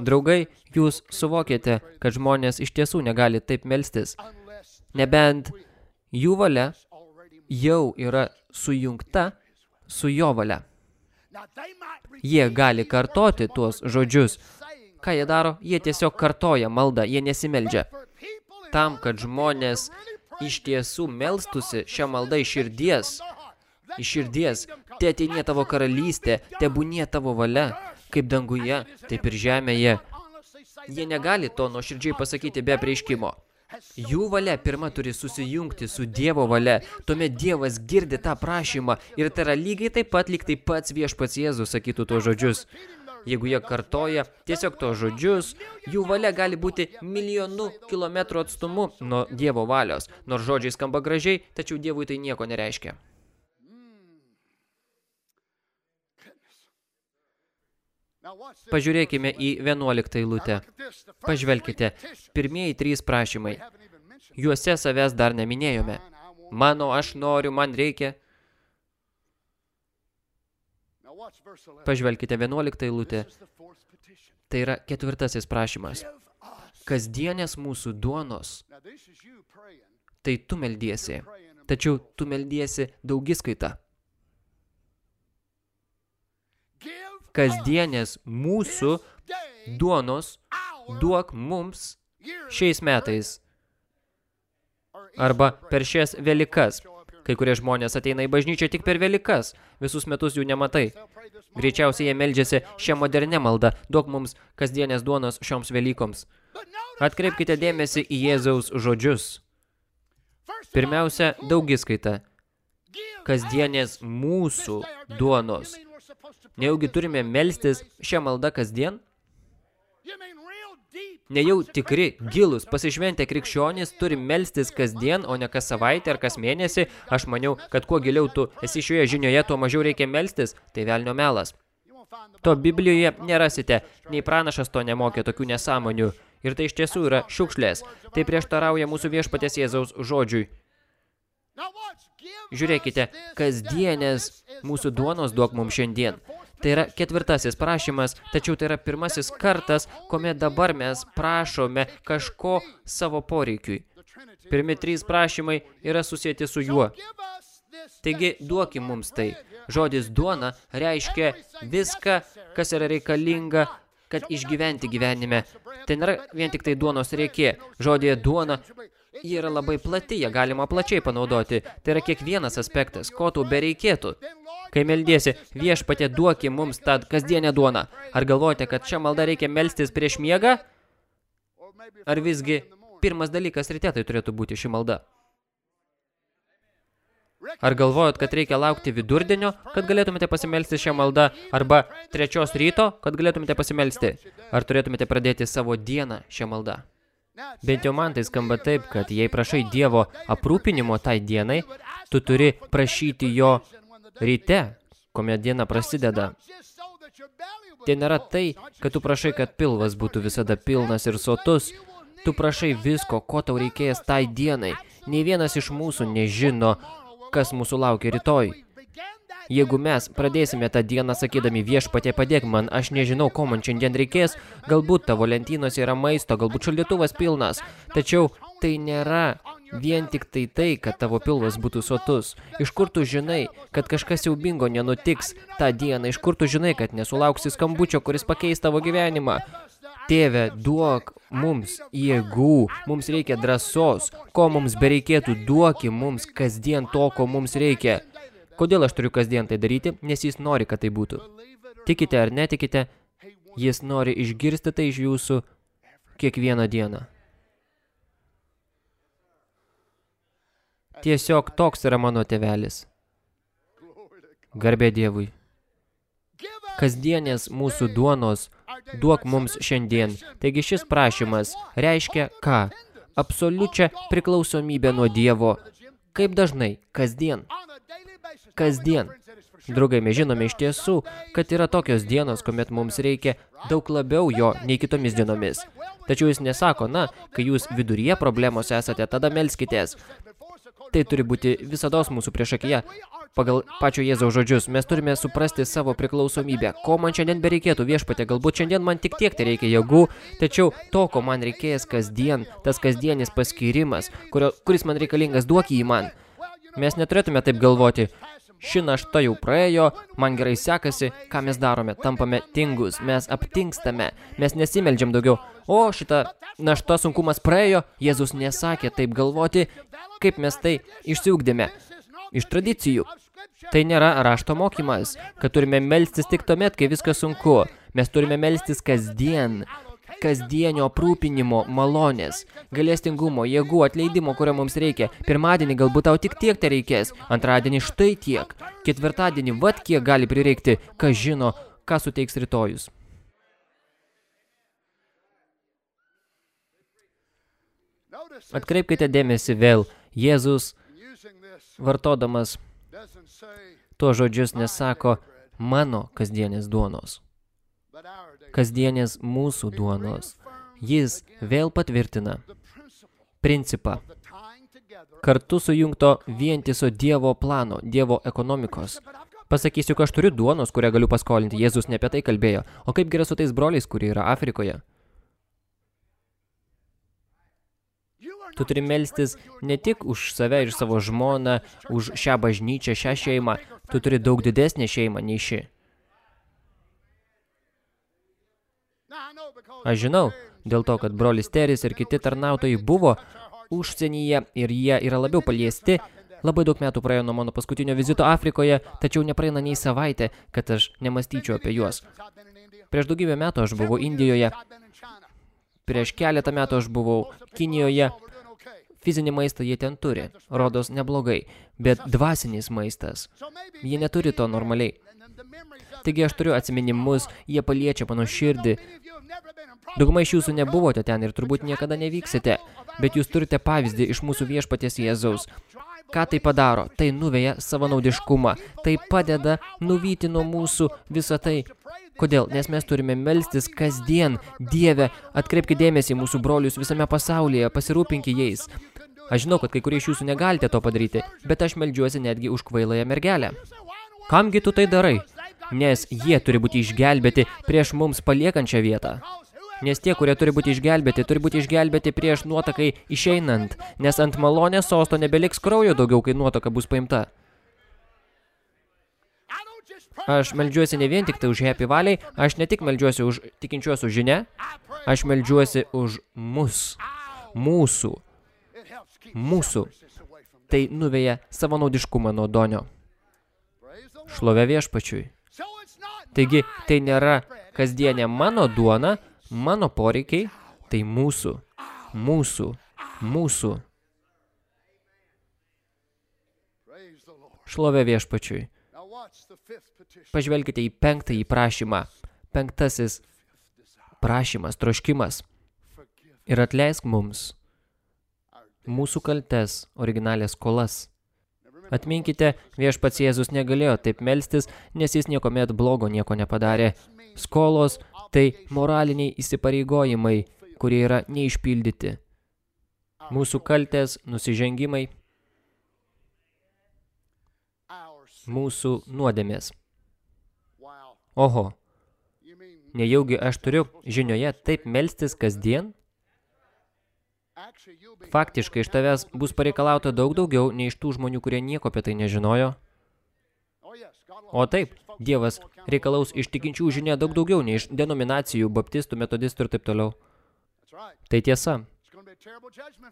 Draugai, jūs suvokėte, kad žmonės iš tiesų negali taip melstis, nebent jų valia jau yra sujungta su jo valia. Jie gali kartoti tuos žodžius. Ką jie daro? Jie tiesiog kartoja maldą, jie nesimeldžia. Tam, kad žmonės iš tiesų melstusi šią maldą iš širdies, iš širdies, te ateinė tavo karalystė, tebūnie tavo valia, kaip danguje, taip ir žemėje. Jie negali to nuoširdžiai pasakyti be prieiškimo. Jų valia pirma turi susijungti su Dievo valia, tuomet Dievas girdi tą prašymą ir tai yra lygiai taip pat, lyg tai pats viešpats Jėzus sakytų tuos žodžius. Jeigu jie kartoja tiesiog tos žodžius, jų valia gali būti milijonų kilometrų atstumu nuo Dievo valios, nors žodžiai skamba gražiai, tačiau Dievui tai nieko nereiškia. Pažiūrėkime į 11 eilutę. Pažvelkite, pirmieji trys prašymai. Juose savęs dar neminėjome. Mano, aš noriu, man reikia. Pažvelkite 11 eilutę. Tai yra ketvirtasis prašymas. Kasdienės mūsų duonos. Tai tu meldiesi. Tačiau tu meldiesi daugiskaita. Kasdienės mūsų duonos duok mums šiais metais. Arba per šias velikas. Kai kurie žmonės ateina į bažnyčią tik per velikas. Visus metus jų nematai. Greičiausiai jie meldžiasi šią modernę maldą. Duok mums kasdienės duonos šioms Velykoms. Atkreipkite dėmesį į Jėzaus žodžius. Pirmiausia, daugiskaita. Kasdienės mūsų duonos. Nejaugi turime melstis šią maldą kasdien? Nejau tikri, gilus, pasišventę krikščionys turi melstis kasdien, o ne kas savaitę ar kas mėnesį. Aš maniau, kad kuo giliau tu esi šioje žinioje, tuo mažiau reikia melstis. Tai velnio melas. To Biblijoje nerasite, nei pranašas to nemokė tokių nesąmonių. Ir tai iš tiesų yra šiukšlės. Tai prieštarauja mūsų viešpatės Jėzaus žodžiui. Žiūrėkite, kasdienės mūsų duonos duok mums šiandien. Tai yra ketvirtasis prašymas, tačiau tai yra pirmasis kartas, kuomet dabar mes prašome kažko savo poreikiui. Pirmi trys prašymai yra susijęti su juo. Taigi duokim mums tai. Žodis duona reiškia viską, kas yra reikalinga, kad išgyventi gyvenime. Tai nėra vien tik tai duonos reikė. Žodėje duona ji yra labai plati, ją galima plačiai panaudoti. Tai yra kiekvienas aspektas, ko tau bereikėtų. Kai meldiesi, viešpatė duoki mums tą kasdienę duoną. Ar galvojate, kad šią maldą reikia melstis prieš miegą? Ar visgi pirmas dalykas ryte tai turėtų būti ši malda? Ar galvojot, kad reikia laukti vidurdienio, kad galėtumėte pasimelsti šią maldą, arba trečios ryto, kad galėtumėte pasimelsti? Ar turėtumėte pradėti savo dieną šią maldą? Bent jau man tai skamba taip, kad jei prašai Dievo aprūpinimo tai dienai, tu turi prašyti jo ryte, kuomet diena prasideda. Tai nėra tai, kad tu prašai, kad pilvas būtų visada pilnas ir sotus. Tu prašai visko, ko tau reikės tai dienai. Nei vienas iš mūsų nežino, kas mūsų laukia rytoj. Jeigu mes pradėsime tą dieną sakydami viešpatė padėk man, aš nežinau, ko man šiandien reikės, galbūt tavo lentynos yra maisto, galbūt šaldytuvas pilnas, tačiau tai nėra Vien tik tai tai, kad tavo pilvas būtų sotus. Iš kur tu žinai, kad kažkas siaubingo nenutiks tą dieną? Iš kur tu žinai, kad nesulauksi skambučio, kuris pakeis tavo gyvenimą? Tėve, duok mums jėgų, mums reikia drąsos, ko mums bereikėtų, duoki mums kasdien to, ko mums reikia. Kodėl aš turiu kasdien tai daryti? Nes jis nori, kad tai būtų. Tikite ar netikite, jis nori išgirsti tai iš jūsų kiekvieną dieną. Tiesiog toks yra mano tėvelis. Garbė Dievui. Kasdienės mūsų duonos duok mums šiandien. Taigi šis prašymas reiškia ką? Absoliučią priklausomybę nuo Dievo. Kaip dažnai? Kasdien. Kasdien. Draugai, mes žinome iš tiesų, kad yra tokios dienos, kuomet mums reikia daug labiau jo nei kitomis dienomis. Tačiau jis nesako, na, kai jūs viduryje problemos esate, tada melskitės. Tai turi būti visados mūsų priešakyje. Pagal pačio Jėzaus žodžius, mes turime suprasti savo priklausomybę. Ko man šiandien bereikėtų viešpatė, galbūt šiandien man tik tiek tai reikia jėgų, tačiau to, ko man reikės kasdien, tas kasdienis paskirimas, kurio, kuris man reikalingas, duok jį man. Mes neturėtume taip galvoti, ši našta jau praėjo, man gerai sekasi, ką mes darome, tampame tingus, mes aptingstame, mes nesimeldžiam daugiau. O, šita našta sunkumas praėjo, Jėzus nesakė taip galvoti, kaip mes tai išsiugdėme. Iš tradicijų. Tai nėra rašto mokymas, kad turime melstis tik tuomet, kai viskas sunku. Mes turime melstis kasdien, kasdienio aprūpinimo, malonės, galestingumo, jėgų, atleidimo, kurio mums reikia. Pirmadienį galbūt tau tik tiek tai reikės, antradienį štai tiek, ketvirtadienį vat kiek gali prireikti, kas žino, ką suteiks rytojus. Atkreipkite dėmesį vėl, Jėzus, vartodamas tuos žodžius, nesako mano kasdienės duonos, kasdienės mūsų duonos. Jis vėl patvirtina principą kartu sujungto vientiso Dievo plano, Dievo ekonomikos. Pasakysiu, kad aš turiu duonos, kurią galiu paskolinti. Jėzus ne apie tai kalbėjo. O kaip yra su tais broliais, kurie yra Afrikoje? Tu turi melstis ne tik už save ir savo žmoną, už šią bažnyčią, šią šeimą. Tu turi daug didesnę šeimą nei ši. Aš žinau, dėl to, kad brolis Teris ir kiti tarnautojai buvo užsienyje ir jie yra labiau paliesti, Labai daug metų praėjo nuo mano paskutinio vizito Afrikoje, tačiau nepraeina nei savaitė, kad aš nemastyčiau apie juos. Prieš daugybę metų aš buvau Indijoje, prieš keletą metų aš buvau Kinijoje. Fizinį maistą jie ten turi, rodos neblogai, bet dvasinis maistas, jie neturi to normaliai. Taigi aš turiu atsiminimus, jie paliečia mano širdį. Dauguma iš jūsų nebuvote ten ir turbūt niekada nevyksite, bet jūs turite pavyzdį iš mūsų viešpaties Jėzaus. Ką tai padaro? Tai nuveja savanaudiškumą. Tai padeda nuvyti nuo mūsų visą tai. Kodėl? Nes mes turime melstis kasdien. Dieve, atkreipkite dėmesį mūsų brolius visame pasaulyje, pasirūpinki jais. Aš žinau, kad kai kurie iš jūsų negalite to padaryti, bet aš meldžiuosi netgi už kvailąją mergelę. Kamgi tu tai darai? Nes jie turi būti išgelbėti prieš mums paliekančią vietą. Nes tie, kurie turi būti išgelbėti, turi būti išgelbėti prieš nuotakai išeinant, nes ant malonės sosto nebeliks kraujo daugiau, kai nuotaka bus paimta. Aš meldžiuosi ne vien tik tai už Happy Valley, aš ne tik meldžiuosi už tikinčiuosius žinia, aš meldžiuosi už mus, mūsų, mūsų. Tai nuveja savanaudiškumą nuo donio. Šlovė viešpačiui. Taigi, tai nėra kasdienė mano duona, mano poreikiai, tai mūsų, mūsų, mūsų. Šlovė viešpačiui. Pažvelkite į penktąjį prašymą. Penktasis prašymas, troškimas. Ir atleisk mums mūsų kaltes, originalės skolas. Atminkite, viešpats Jėzus negalėjo taip melstis, nes jis niekomet blogo nieko nepadarė. Skolos tai moraliniai įsipareigojimai, kurie yra neišpildyti. Mūsų kaltės, nusižengimai, mūsų nuodėmės. Oho, nejaugi aš turiu žinioje taip melstis kasdien? Faktiškai iš tavęs bus pareikalauta daug daugiau nei iš tų žmonių, kurie nieko apie tai nežinojo. O taip, Dievas reikalaus iš tikinčių žinia daug daugiau nei iš denominacijų, baptistų, metodistų ir taip toliau. Tai tiesa.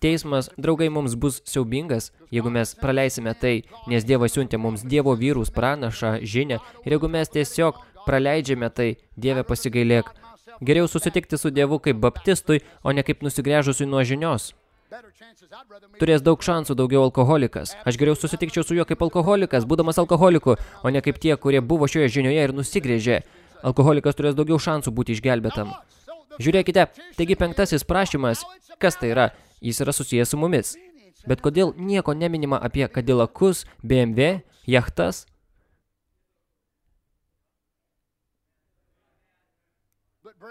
Teismas, draugai, mums bus siaubingas, jeigu mes praleisime tai, nes Dievas siuntė mums Dievo vyrus, pranašą, žinę, ir jeigu mes tiesiog praleidžiame tai, Dieve pasigailėk. Geriau susitikti su Dievu kaip baptistui, o ne kaip nusigręžusiui nuo žinios. Turės daug šansų daugiau alkoholikas. Aš geriau susitikčiau su juo kaip alkoholikas, būdamas alkoholiku, o ne kaip tie, kurie buvo šioje žinioje ir nusigrėžė. Alkoholikas turės daugiau šansų būti išgelbėtam. Žiūrėkite, taigi penktasis prašymas, kas tai yra? Jis yra susijęs su mumis. Bet kodėl nieko neminima apie Cadillakus, BMW, jachtas?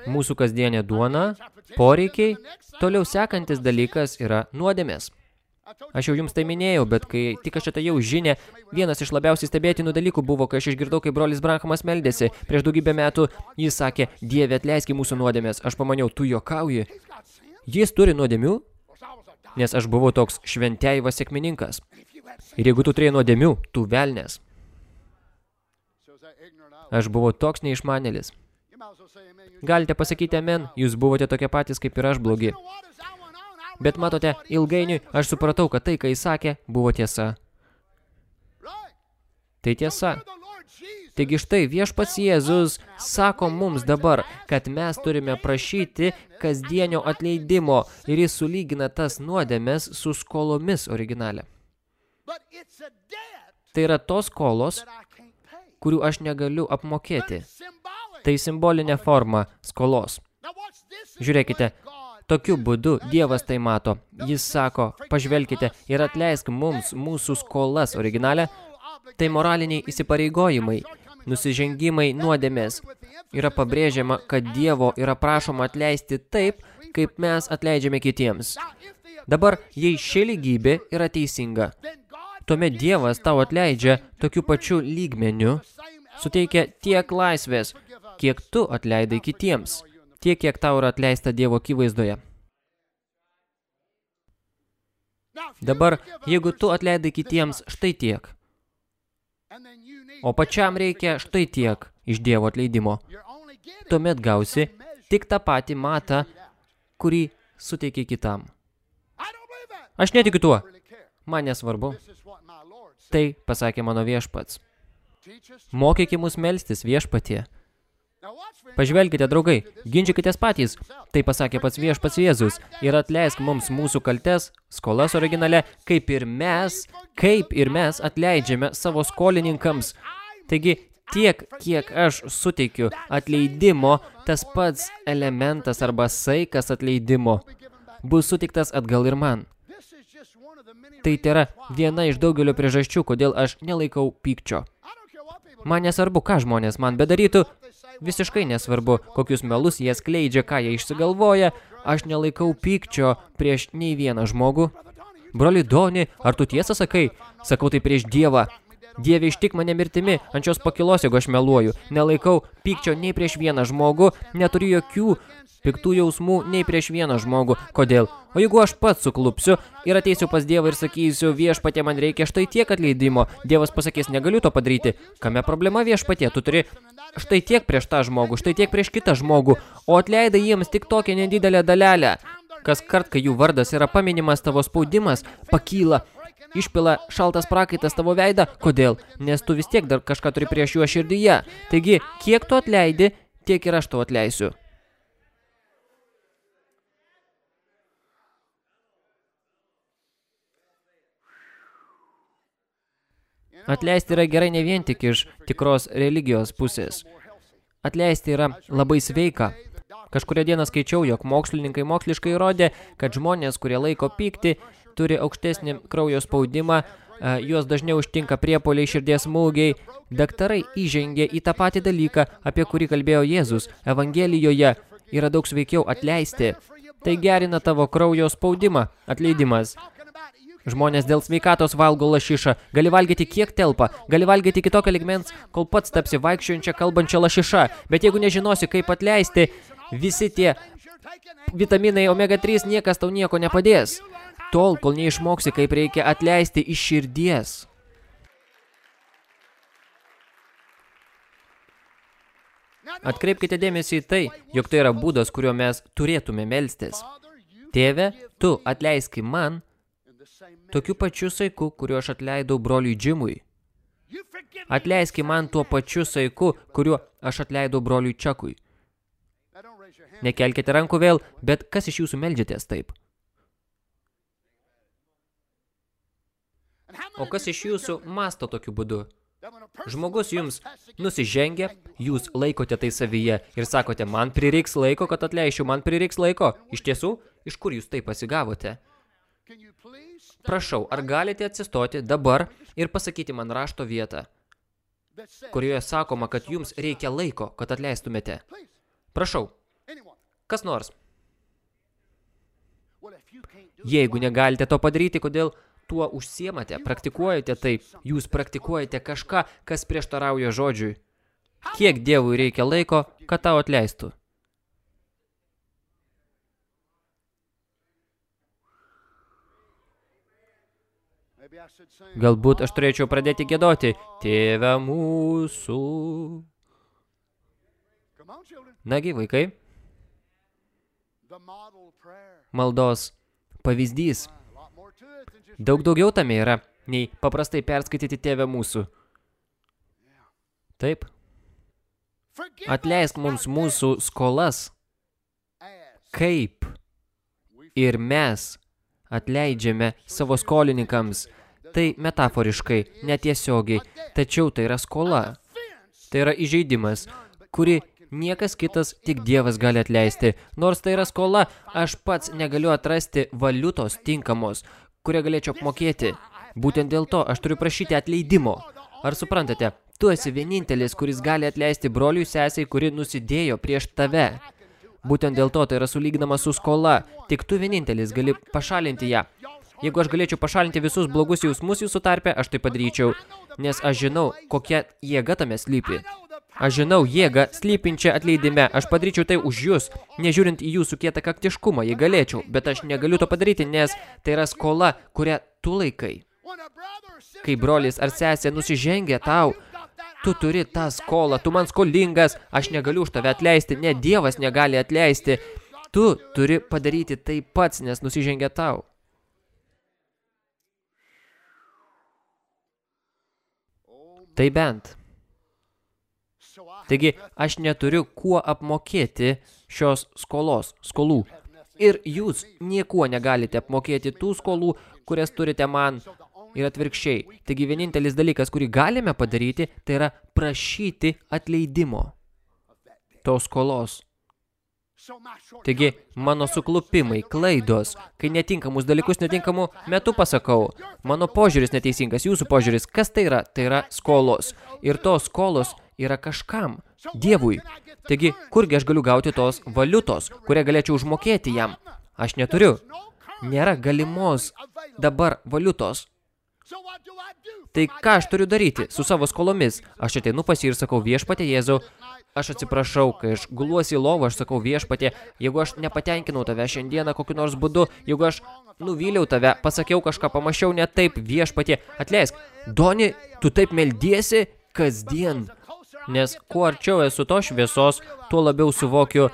Mūsų kasdienė duona, poreikiai, toliau sekantis dalykas yra nuodėmės. Aš jau jums tai minėjau, bet kai tik aš atėjau žinę, vienas iš labiausiai stebėtinų dalykų buvo, kai aš išgirdau, kai brolis Branhamas meldėsi. Prieš daugybę metų jis sakė, Dieve atleiski mūsų nuodėmės. Aš pamaniau, tu jokauji. Jis turi nuodėmių? Nes aš buvau toks šventėjivas sėkmininkas. Ir jeigu tu turėjai nuodėmių, tu velnės. Aš buvau toks neišmanėlis. Galite pasakyti amen, jūs buvote tokie patys kaip ir aš blogi. Bet matote, ilgainiui aš supratau, kad tai, ką jis sakė, buvo tiesa. Tai tiesa. Taigi štai viešpats Jėzus sako mums dabar, kad mes turime prašyti kasdienio atleidimo ir jis sulygina tas nuodėmes su skolomis originalė. Tai yra tos skolos, kurių aš negaliu apmokėti. Tai simbolinė forma skolos. Žiūrėkite, Tokiu būdu Dievas tai mato. Jis sako, pažvelkite ir atleisk mums mūsų skolas originalę. Tai moraliniai įsipareigojimai, nusižengimai nuodėmės. Yra pabrėžiama, kad Dievo yra prašoma atleisti taip, kaip mes atleidžiame kitiems. Dabar, jei ši lygybė yra teisinga, tuomet Dievas tau atleidžia tokiu pačiu lygmeniu, suteikia tiek laisvės, kiek tu atleidai kitiems tiek, kiek tau yra atleista Dievo akivaizdoje. Dabar, jeigu tu atleidai kitiems štai tiek, o pačiam reikia štai tiek iš Dievo atleidimo, tuomet gausi tik tą patį matą, kurį suteikė kitam. Aš netikiu tuo. Man nesvarbu. Tai pasakė mano viešpats. Mokykė mus melstis viešpatie. Pažvelkite, draugai, ginčykitės patys, tai pasakė pats viešpats Jėzus, ir atleisk mums mūsų kaltes, skolas originale, kaip ir mes, kaip ir mes atleidžiame savo skolininkams. Taigi, tiek, kiek aš suteikiu atleidimo, tas pats elementas arba saikas atleidimo bus sutiktas atgal ir man. Tai yra viena iš daugelio priežasčių, kodėl aš nelaikau pykčio. Man nesvarbu, ką žmonės man bedarytų, Visiškai nesvarbu, kokius melus jie skleidžia, ką jie išsigalvoja, aš nelaikau pykčio prieš nei vieną žmogų. Broli Doni, ar tu tiesą sakai? Sakau tai prieš Dievą. Dieve ištik mane mirtimi, ant šios pakilos, jeigu aš meluoju. Nelaikau pykčio nei prieš vieną žmogų, neturiu jokių piktų jausmų nei prieš vieną žmogų. Kodėl? O jeigu aš pats suklupsiu ir ateisiu pas Dievą ir sakysiu, viešpatė man reikia štai tiek atleidimo, Dievas pasakys, negaliu to padaryti. Kame problema viešpatė? Tu turi štai tiek prieš tą žmogų, štai tiek prieš kitą žmogų, o atleidai jiems tik tokią nedidelę dalelę. Kas kart, kai jų vardas yra paminimas tavo spaudimas, pakyla, išpila šaltas prakaitas tavo veidą. Kodėl? Nes tu vis tiek dar kažką turi prieš juo širdyje. Taigi, kiek tu atleidi, tiek ir aš tau atleisiu. Atleisti yra gerai ne vien tik iš tikros religijos pusės. Atleisti yra labai sveika. Kažkuria dieną skaičiau, jog mokslininkai moksliškai įrodė, kad žmonės, kurie laiko pykti, turi aukštesnį kraujo spaudimą, juos dažniau užtinka priepoliai širdies smūgiai. Daktarai įžengė į tą patį dalyką, apie kurį kalbėjo Jėzus. Evangelijoje yra daug sveikiau atleisti. Tai gerina tavo kraujo spaudimą, atleidimas. Žmonės dėl sveikatos valgo lašišą. Gali valgyti kiek telpa. Gali valgyti kitokio ligmens, kol pats tapsi vaikščiojančią kalbančią lašišą. Bet jeigu nežinosi, kaip atleisti, visi tie vitaminai omega 3 niekas tau nieko nepadės. Tol, kol neišmoksi, kaip reikia atleisti iš širdies. Atkreipkite dėmesį į tai, jog tai yra būdas, kuriuo mes turėtume melstis. Tėve, tu atleiski man tokiu pačiu saiku, kuriuo aš atleidau broliui Džimui. Atleiski man tuo pačiu saiku, kuriuo aš atleidau broliui Čakui. Nekelkite rankų vėl, bet kas iš jūsų meldžiatės taip? O kas iš jūsų masto tokiu būdu? Žmogus jums nusižengia, jūs laikote tai savyje ir sakote, man prireiks laiko, kad atleišiu, man prireiks laiko. Iš tiesų, iš kur jūs tai pasigavote? Prašau, ar galite atsistoti dabar ir pasakyti man rašto vietą, kurioje sakoma, kad jums reikia laiko, kad atleistumėte? Prašau, kas nors. Jeigu negalite to padaryti, kodėl tuo užsiemate, praktikuojate tai, jūs praktikuojate kažką, kas prieštarauja žodžiui. Kiek Dievui reikia laiko, kad tau atleistų? Galbūt aš turėčiau pradėti gėdoti, tėve mūsų. Nagi, vaikai, maldos pavyzdys. Daug daugiau tame yra, nei paprastai perskaityti tėvę mūsų. Taip. Atleisk mums mūsų skolas, kaip ir mes atleidžiame savo skolininkams. Tai metaforiškai, netiesiogiai, tačiau tai yra skola. Tai yra įžeidimas, kuri niekas kitas, tik Dievas gali atleisti. Nors tai yra skola, aš pats negaliu atrasti valiutos tinkamos, kurią galėčiau apmokėti. Būtent dėl to aš turiu prašyti atleidimo. Ar suprantate, tu esi vienintelis, kuris gali atleisti broliui sesiai, kuri nusidėjo prieš tave. Būtent dėl to tai yra sulyginama su skola. Tik tu vienintelis gali pašalinti ją. Jeigu aš galėčiau pašalinti visus blogus jausmus jūsų tarpe, aš tai padaryčiau. Nes aš žinau, kokia jėga tame slypi. Aš žinau jėgą slypinčią atleidime. Aš padaryčiau tai už jūs, nežiūrint į jūsų kietą kaktiškumą, jei galėčiau. Bet aš negaliu to padaryti, nes tai yra skola, kurią tu laikai. Kai brolis ar sesė nusižengia tau, tu turi tą skolą, tu man skolingas, aš negaliu už tave atleisti, ne Dievas negali atleisti. Tu turi padaryti tai pats, nes nusižengia tau. Tai bent. Taigi, aš neturiu kuo apmokėti šios skolos, skolų. Ir jūs niekuo negalite apmokėti tų skolų, kurias turite man ir atvirkščiai. Taigi, vienintelis dalykas, kurį galime padaryti, tai yra prašyti atleidimo tos skolos. Taigi, mano suklupimai, klaidos, kai netinkamus dalykus netinkamų metu pasakau, mano požiūris neteisingas, jūsų požiūris, kas tai yra? Tai yra skolos. Ir tos skolos yra kažkam, Dievui. Taigi, kurgi aš galiu gauti tos valiutos, kurią galėčiau užmokėti jam? Aš neturiu. Nėra galimos dabar valiutos. Tai ką aš turiu daryti su savo skolomis? Aš ateinu pas jį ir sakau viešpatė Jėzau, aš atsiprašau, kai aš guluosi į lovą, aš sakau viešpatė, jeigu aš nepatenkinau tave šiandieną kokiu nors būdu, jeigu aš nuvyliau tave, pasakiau kažką, pamašiau ne taip, viešpatė, atleisk. Doni, tu taip meldiesi kasdien. Nes kuo arčiau esu to šviesos, tuo labiau suvokiu,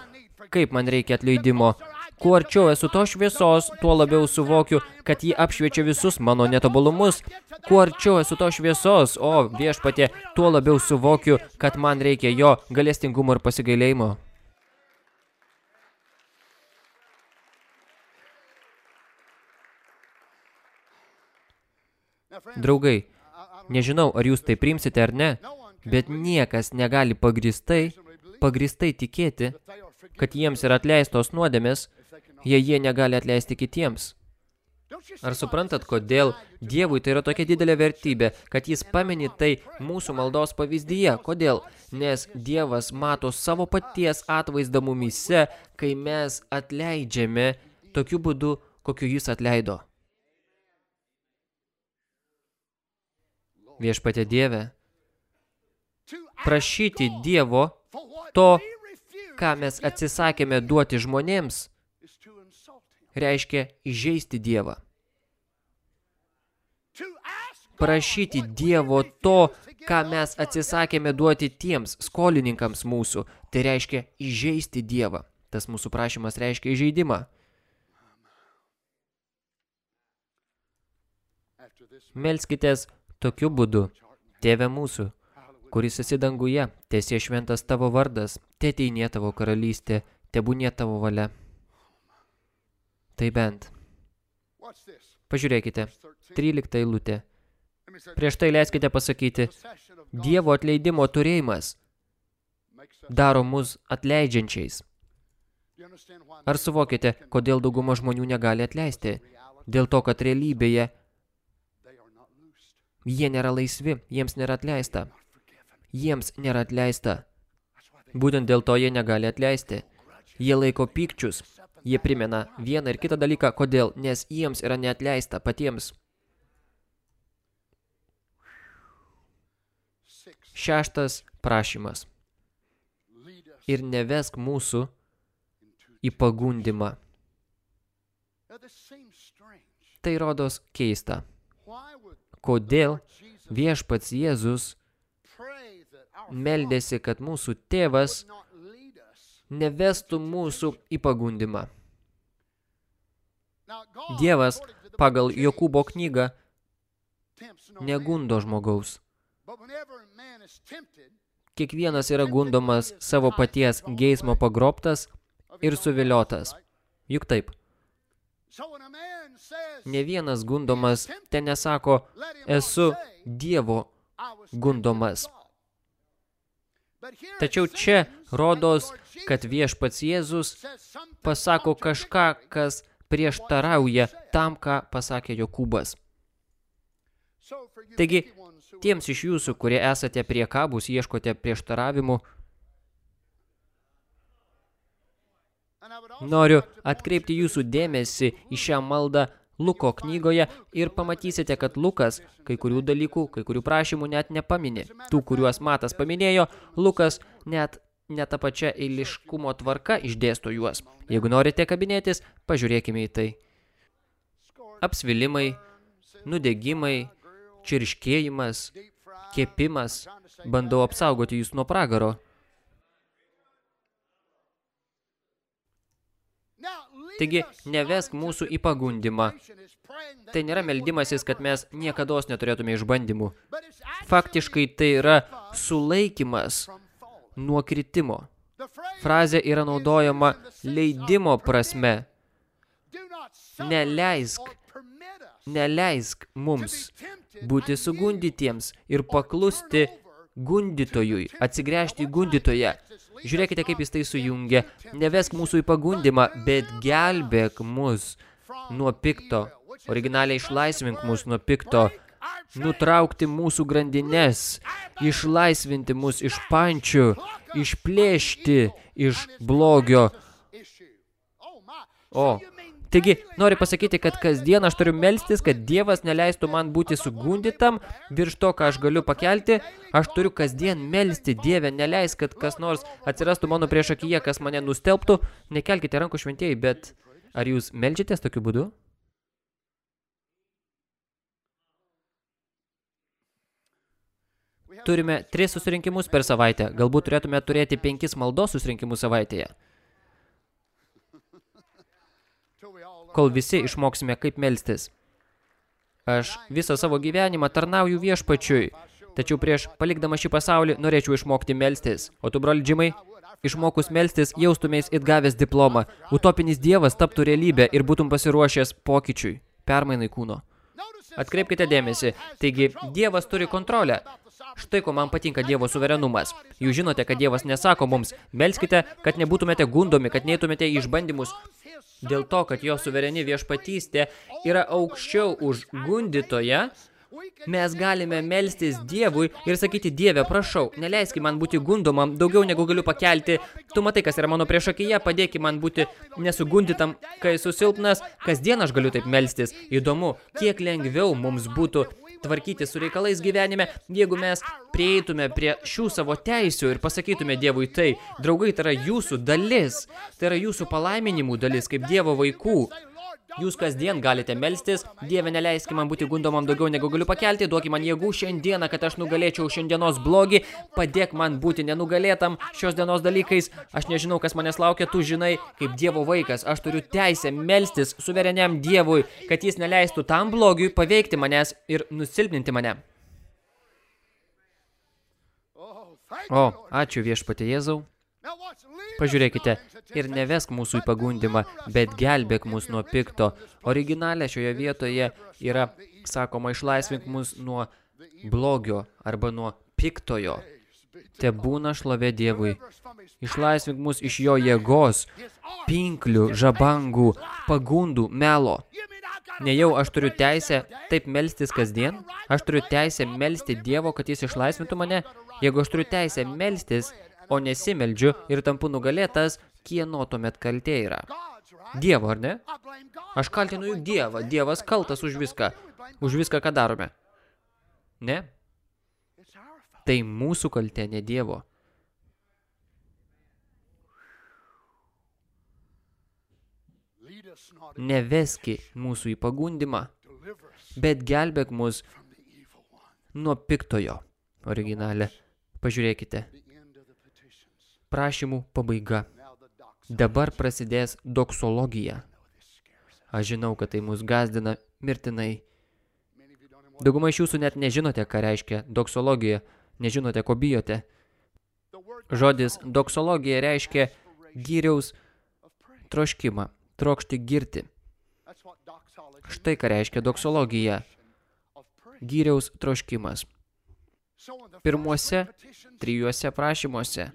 kaip man reikia atleidimo. Kuo arčiau esu to šviesos, tuo labiau suvokiu, kad ji apšviečia visus mano netobulumus. Kuo arčiau esu to šviesos, o viešpatė, tuo labiau suvokiu, kad man reikia jo galestingumo ir pasigailėjimo. Draugai, nežinau, ar jūs tai priimsite ar ne, bet niekas negali pagristai, pagristai tikėti, kad jiems yra atleistos nuodėmės, jei jie negali atleisti kitiems. Ar suprantat, kodėl Dievui tai yra tokia didelė vertybė, kad jis pameni tai mūsų maldos pavyzdyje? Kodėl? Nes Dievas mato savo paties atvaizdą mumise, kai mes atleidžiame tokiu būdu, kokiu jis atleido. Viešpatė Dieve, prašyti Dievo to, ką mes atsisakėme duoti žmonėms, reiškia įžeisti Dievą. Prašyti Dievo to, ką mes atsisakėme duoti tiems skolininkams mūsų, tai reiškia įžeisti Dievą. Tas mūsų prašymas reiškia įžeidimą. Melskitės tokiu būdu. Tėve mūsų, kuris esi danguje, tiesie šventas tavo vardas, tėteinė tavo karalystė, tebūnė tavo valia. Tai bent. Pažiūrėkite, Verse 13. 13 eilutė. Prieš tai leiskite pasakyti, Dievo atleidimo turėjimas daro mus atleidžiančiais. Ar suvokite, kodėl dauguma žmonių negali atleisti? Dėl to, kad realybėje jie nėra laisvi, jiems nėra atleista. Jiems nėra atleista. Būtent dėl to jie negali atleisti. Jie laiko pykčius. Jie primena vieną ir kitą dalyką, kodėl, nes jiems yra neatleista patiems. Šeštas prašymas. Ir nevesk mūsų į pagundimą. Tai rodos keista. Kodėl viešpats Jėzus meldėsi, kad mūsų tėvas nevestų mūsų į pagundimą? Dievas pagal Jokūbo knygą negundo žmogaus. Kiekvienas yra gundomas savo paties geismo pagrobtas ir suviliotas. Juk taip, ne vienas gundomas ten nesako, esu Dievo gundomas. Tačiau čia rodos, kad viešpats Jėzus pasako kažką, kas prieštarauja tam, ką pasakė Jokūbas. Taigi, Tiems iš jūsų, kurie esate prie kabus, ieškote prieštaravimų, noriu atkreipti jūsų dėmesį į šią maldą Luko knygoje ir pamatysite, kad Lukas kai kurių dalykų, kai kurių prašymų net nepaminė. Tų, kuriuos Matas paminėjo, Lukas net ne tą pačią eiliškumo tvarką išdėsto juos. Jeigu norite kabinėtis, pažiūrėkime į tai. Apsvilimai, nudegimai, čirškėjimas, kepimas. Bandau apsaugoti jūs nuo pragaro. Taigi, nevesk mūsų į pagundimą. Tai nėra meldimasis, kad mes niekada neturėtume išbandymų. Faktiškai tai yra sulaikimas nuo kritimo. Frazė yra naudojama leidimo prasme. Neleisk, neleisk mums būti sugundytiems ir paklusti gundytojui, atsigręžti į gundytoją. Žiūrėkite, kaip jis tai sujungia. Nevesk mūsų į pagundimą, bet gelbėk mus nuo pikto. Originaliai išlaisvink mus nuo pikto. Nutraukti mūsų grandinės, išlaisvinti mus iš pančių, išplėšti iš blogio. O, taigi daily nori I pasakyti, kad kasdien aš turiu melstis, kad Dievas neleistų man būti sugundytam virš to, ką aš galiu pakelti. Aš turiu kasdien melsti Dievę, neleis, kad kas nors atsirastų mano prieš akiją, kas mane nustelbtų. Nekelkite rankų šventieji, bet ar jūs melžiatės tokiu būdu? Turime tris susirinkimus per savaitę. Galbūt turėtume turėti penkis maldos susirinkimus savaitėje, kol visi išmoksime, kaip melstis. Aš visą savo gyvenimą tarnauju viešpačiui, tačiau prieš palikdama šį pasaulį norėčiau išmokti melstis. O tu, broli Džimai, išmokus melstis jaustumės it gavęs diplomą. Utopinis dievas taptų realybę ir būtum pasiruošęs pokyčiui, permainai kūno. Atkreipkite dėmesį, taigi Dievas turi kontrolę. Štai ko man patinka Dievo suverenumas. Jūs žinote, kad Dievas nesako mums, melskite, kad nebūtumėte gundomi, kad neitumėte į išbandymus. Dėl to, kad jo suvereni viešpatystė yra aukščiau už gundytoją, mes galime melstis Dievui ir sakyti, Dieve, prašau, neleiski man būti gundomam daugiau negu galiu pakelti. Tu matai, kas yra mano priešakyje, padėki man būti nesugundytam, kai esu silpnas. Kasdien aš galiu taip melstis. Įdomu, kiek lengviau mums būtų tvarkyti su reikalais gyvenime, jeigu mes prieitume prie šių savo teisių ir pasakytume Dievui tai, draugai, tai yra jūsų dalis, tai yra jūsų palaiminimų dalis, kaip Dievo vaikų. Jūs kasdien galite melstis, Dieve neleiski man būti gundomam daugiau negu galiu pakelti, duok man jėgų šiandieną, kad aš nugalėčiau šiandienos blogį, padėk man būti nenugalėtam šios dienos dalykais, aš nežinau, kas manęs laukia, tu žinai, kaip Dievo vaikas, aš turiu teisę melstis suvereniam Dievui, kad jis neleistų tam blogiui paveikti manęs ir nusilpninti mane. O, ačiū viešpatė Jėzau. Pažiūrėkite, ir nevesk mūsų į pagundimą, bet gelbėk mus nuo pikto. Originalė šioje vietoje yra, sakoma, išlaisvink mus nuo blogio arba nuo piktojo. Te būna šlovė Dievui. Išlaisvink mus iš jo jėgos, pinklių, žabangų, pagundų, melo. Nejau aš turiu teisę taip melstis kasdien, aš turiu teisę melsti Dievo, kad jis išlaisvintų mane. Jeigu aš turiu teisę melstis, o nesimeldžiu ir tampu nugalėtas, kieno tuomet kaltė yra? Dievo, ar ne? Aš kaltinu juk Dievą, Dievas kaltas už viską, už viską, ką darome. Ne? Tai mūsų kaltė, ne Dievo. Neveski mūsų į pagundimą, bet gelbėk mus nuo piktojo. Originalė. Pažiūrėkite. Prašymų pabaiga. Dabar prasidės doksologija. Aš žinau, kad tai mus gazdina mirtinai. Dauguma iš jūsų net nežinote, ką reiškia doksologija. Nežinote, ko bijote. Žodis doksologija reiškia gyriaus troškimą, trokšti girti. Štai ką reiškia doksologija. Gyriaus troškimas. Pirmuose trijuose prašymuose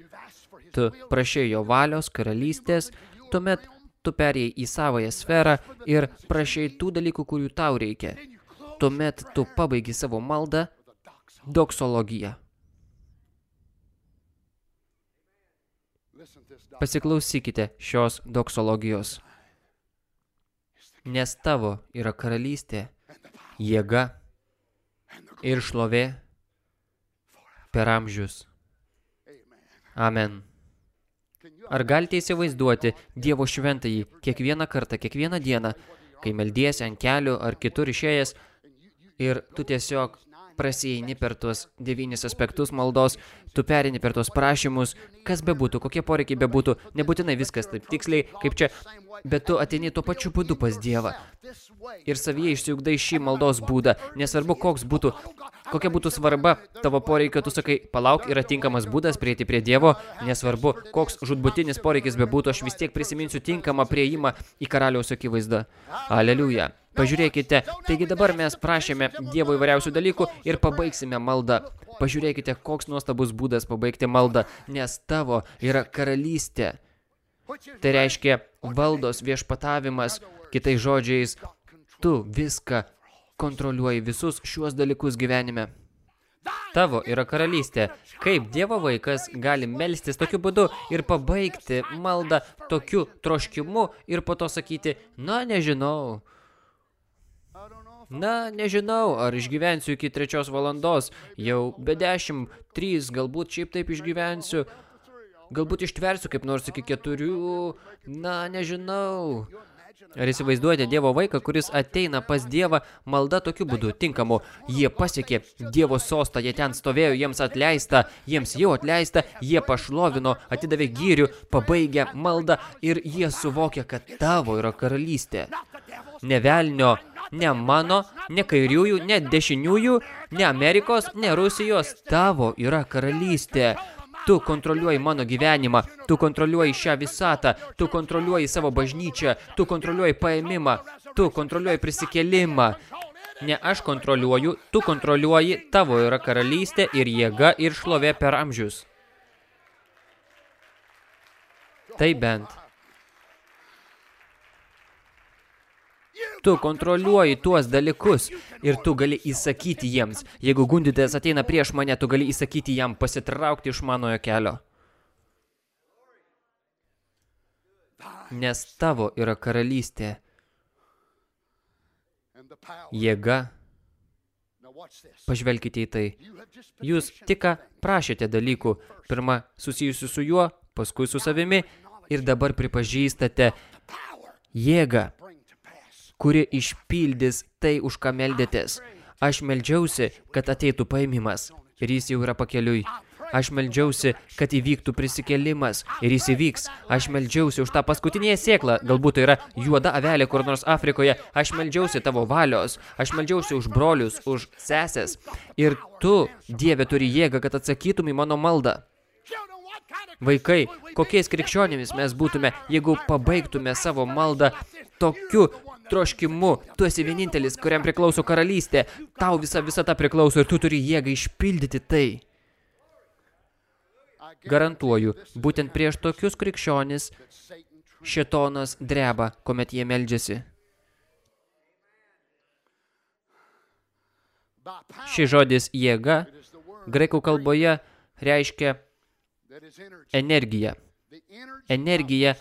tu prašai jo valios, karalystės, tuomet tu perėjai į savąją sferą ir prašai tų dalykų, kurių tau reikia. Tuomet tu pabaigi savo maldą doksologiją. Pasiklausykite šios doksologijos. Nes tavo yra karalystė, jėga ir šlovė per amžius. Amen. Ar galite įsivaizduoti Dievo šventąjį kiekvieną kartą, kiekvieną dieną, kai meldiesi ant kelių ar kitur išėjęs ir tu tiesiog prasieini per tuos devynis aspektus maldos, tu perini per tuos prašymus, kas bebūtų, kokie poreikiai bebūtų, nebūtinai viskas taip tiksliai, kaip čia, bet tu ateini tuo pačiu būdu pas Dievą ir savyje išsiugdai šį maldos būdą, nesvarbu, koks būtų, kokia būtų svarba tavo poreikio, tu sakai, palauk, yra tinkamas būdas prieiti prie Dievo, nesvarbu, koks žudbutinis poreikis bebūtų, aš vis tiek prisiminsiu tinkamą prieimą į karaliaus akivaizdą. Aleliuja. Pažiūrėkite, taigi dabar mes prašėme Dievo įvairiausių dalykų ir pabaigsime maldą. Pažiūrėkite, koks nuostabus būdas pabaigti maldą, nes tavo yra karalystė. Tai reiškia valdos viešpatavimas, kitais žodžiais, tu viską kontroliuoji visus šiuos dalykus gyvenime. Tavo yra karalystė. Kaip Dievo vaikas gali melstis tokiu būdu ir pabaigti maldą tokiu troškimu ir po to sakyti, na nežinau, na nežinau, ar išgyvensiu iki trečios valandos, jau be dešimt, trys, galbūt šiaip taip išgyvensiu, galbūt ištversiu kaip nors iki keturių, na nežinau. Ar įsivaizduojate Dievo vaiką, kuris ateina pas Dievą malda tokiu būdu, tinkamu. Jie pasiekė Dievo sostą, jie ten stovėjo, jiems atleista, jiems jau atleista, jie pašlovino, atidavė gyrių, pabaigė maldą ir jie suvokė, kad tavo yra karalystė. Ne velnio, ne mano, ne kairiųjų, ne dešiniųjų, ne Amerikos, ne Rusijos, tavo yra karalystė. Tu kontroliuoji mano gyvenimą, tu kontroliuoji šią visatą, tu kontroliuoji savo bažnyčią, tu kontroliuoji paėmimą, tu kontroliuoji prisikelimą. Ne aš kontroliuoju, tu kontroliuoji, tavo yra karalystė ir jėga ir šlovė per amžius. Tai bent. Tu kontroliuoji tuos dalykus ir tu gali įsakyti jiems. Jeigu gundytojas ateina prieš mane, tu gali įsakyti jam pasitraukti iš manojo kelio. Nes tavo yra karalystė, jėga. Pažvelkite į tai. Jūs tik prašėte dalykų, pirmą susijusių su juo, paskui su savimi ir dabar pripažįstate jėgą. Kuri išpildys tai, už ką meldėtės. Aš meldžiausi, kad ateitų paėmimas ir jis jau yra pakeliui. Aš meldžiausi, kad įvyktų prisikėlimas ir jis įvyks. Aš meldžiausi už tą paskutinėje sėklą, galbūt tai yra juoda avelė kur nors Afrikoje. Aš meldžiausi tavo valios. Aš meldžiausi už brolius, už sesės. Ir tu, Dieve, turi jėgą, kad atsakytum į mano maldą. Vaikai, kokiais krikščionimis mes būtume, jeigu pabaigtume savo maldą tokiu troškimu. Tu esi vienintelis, kuriam priklauso karalystė. Tau visa visata priklauso ir tu turi jėgą išpildyti tai. Garantuoju, būtent prieš tokius krikščionis šetonas dreba, kuomet jie meldžiasi. Šis žodis jėga graikų kalboje reiškia energiją, energija,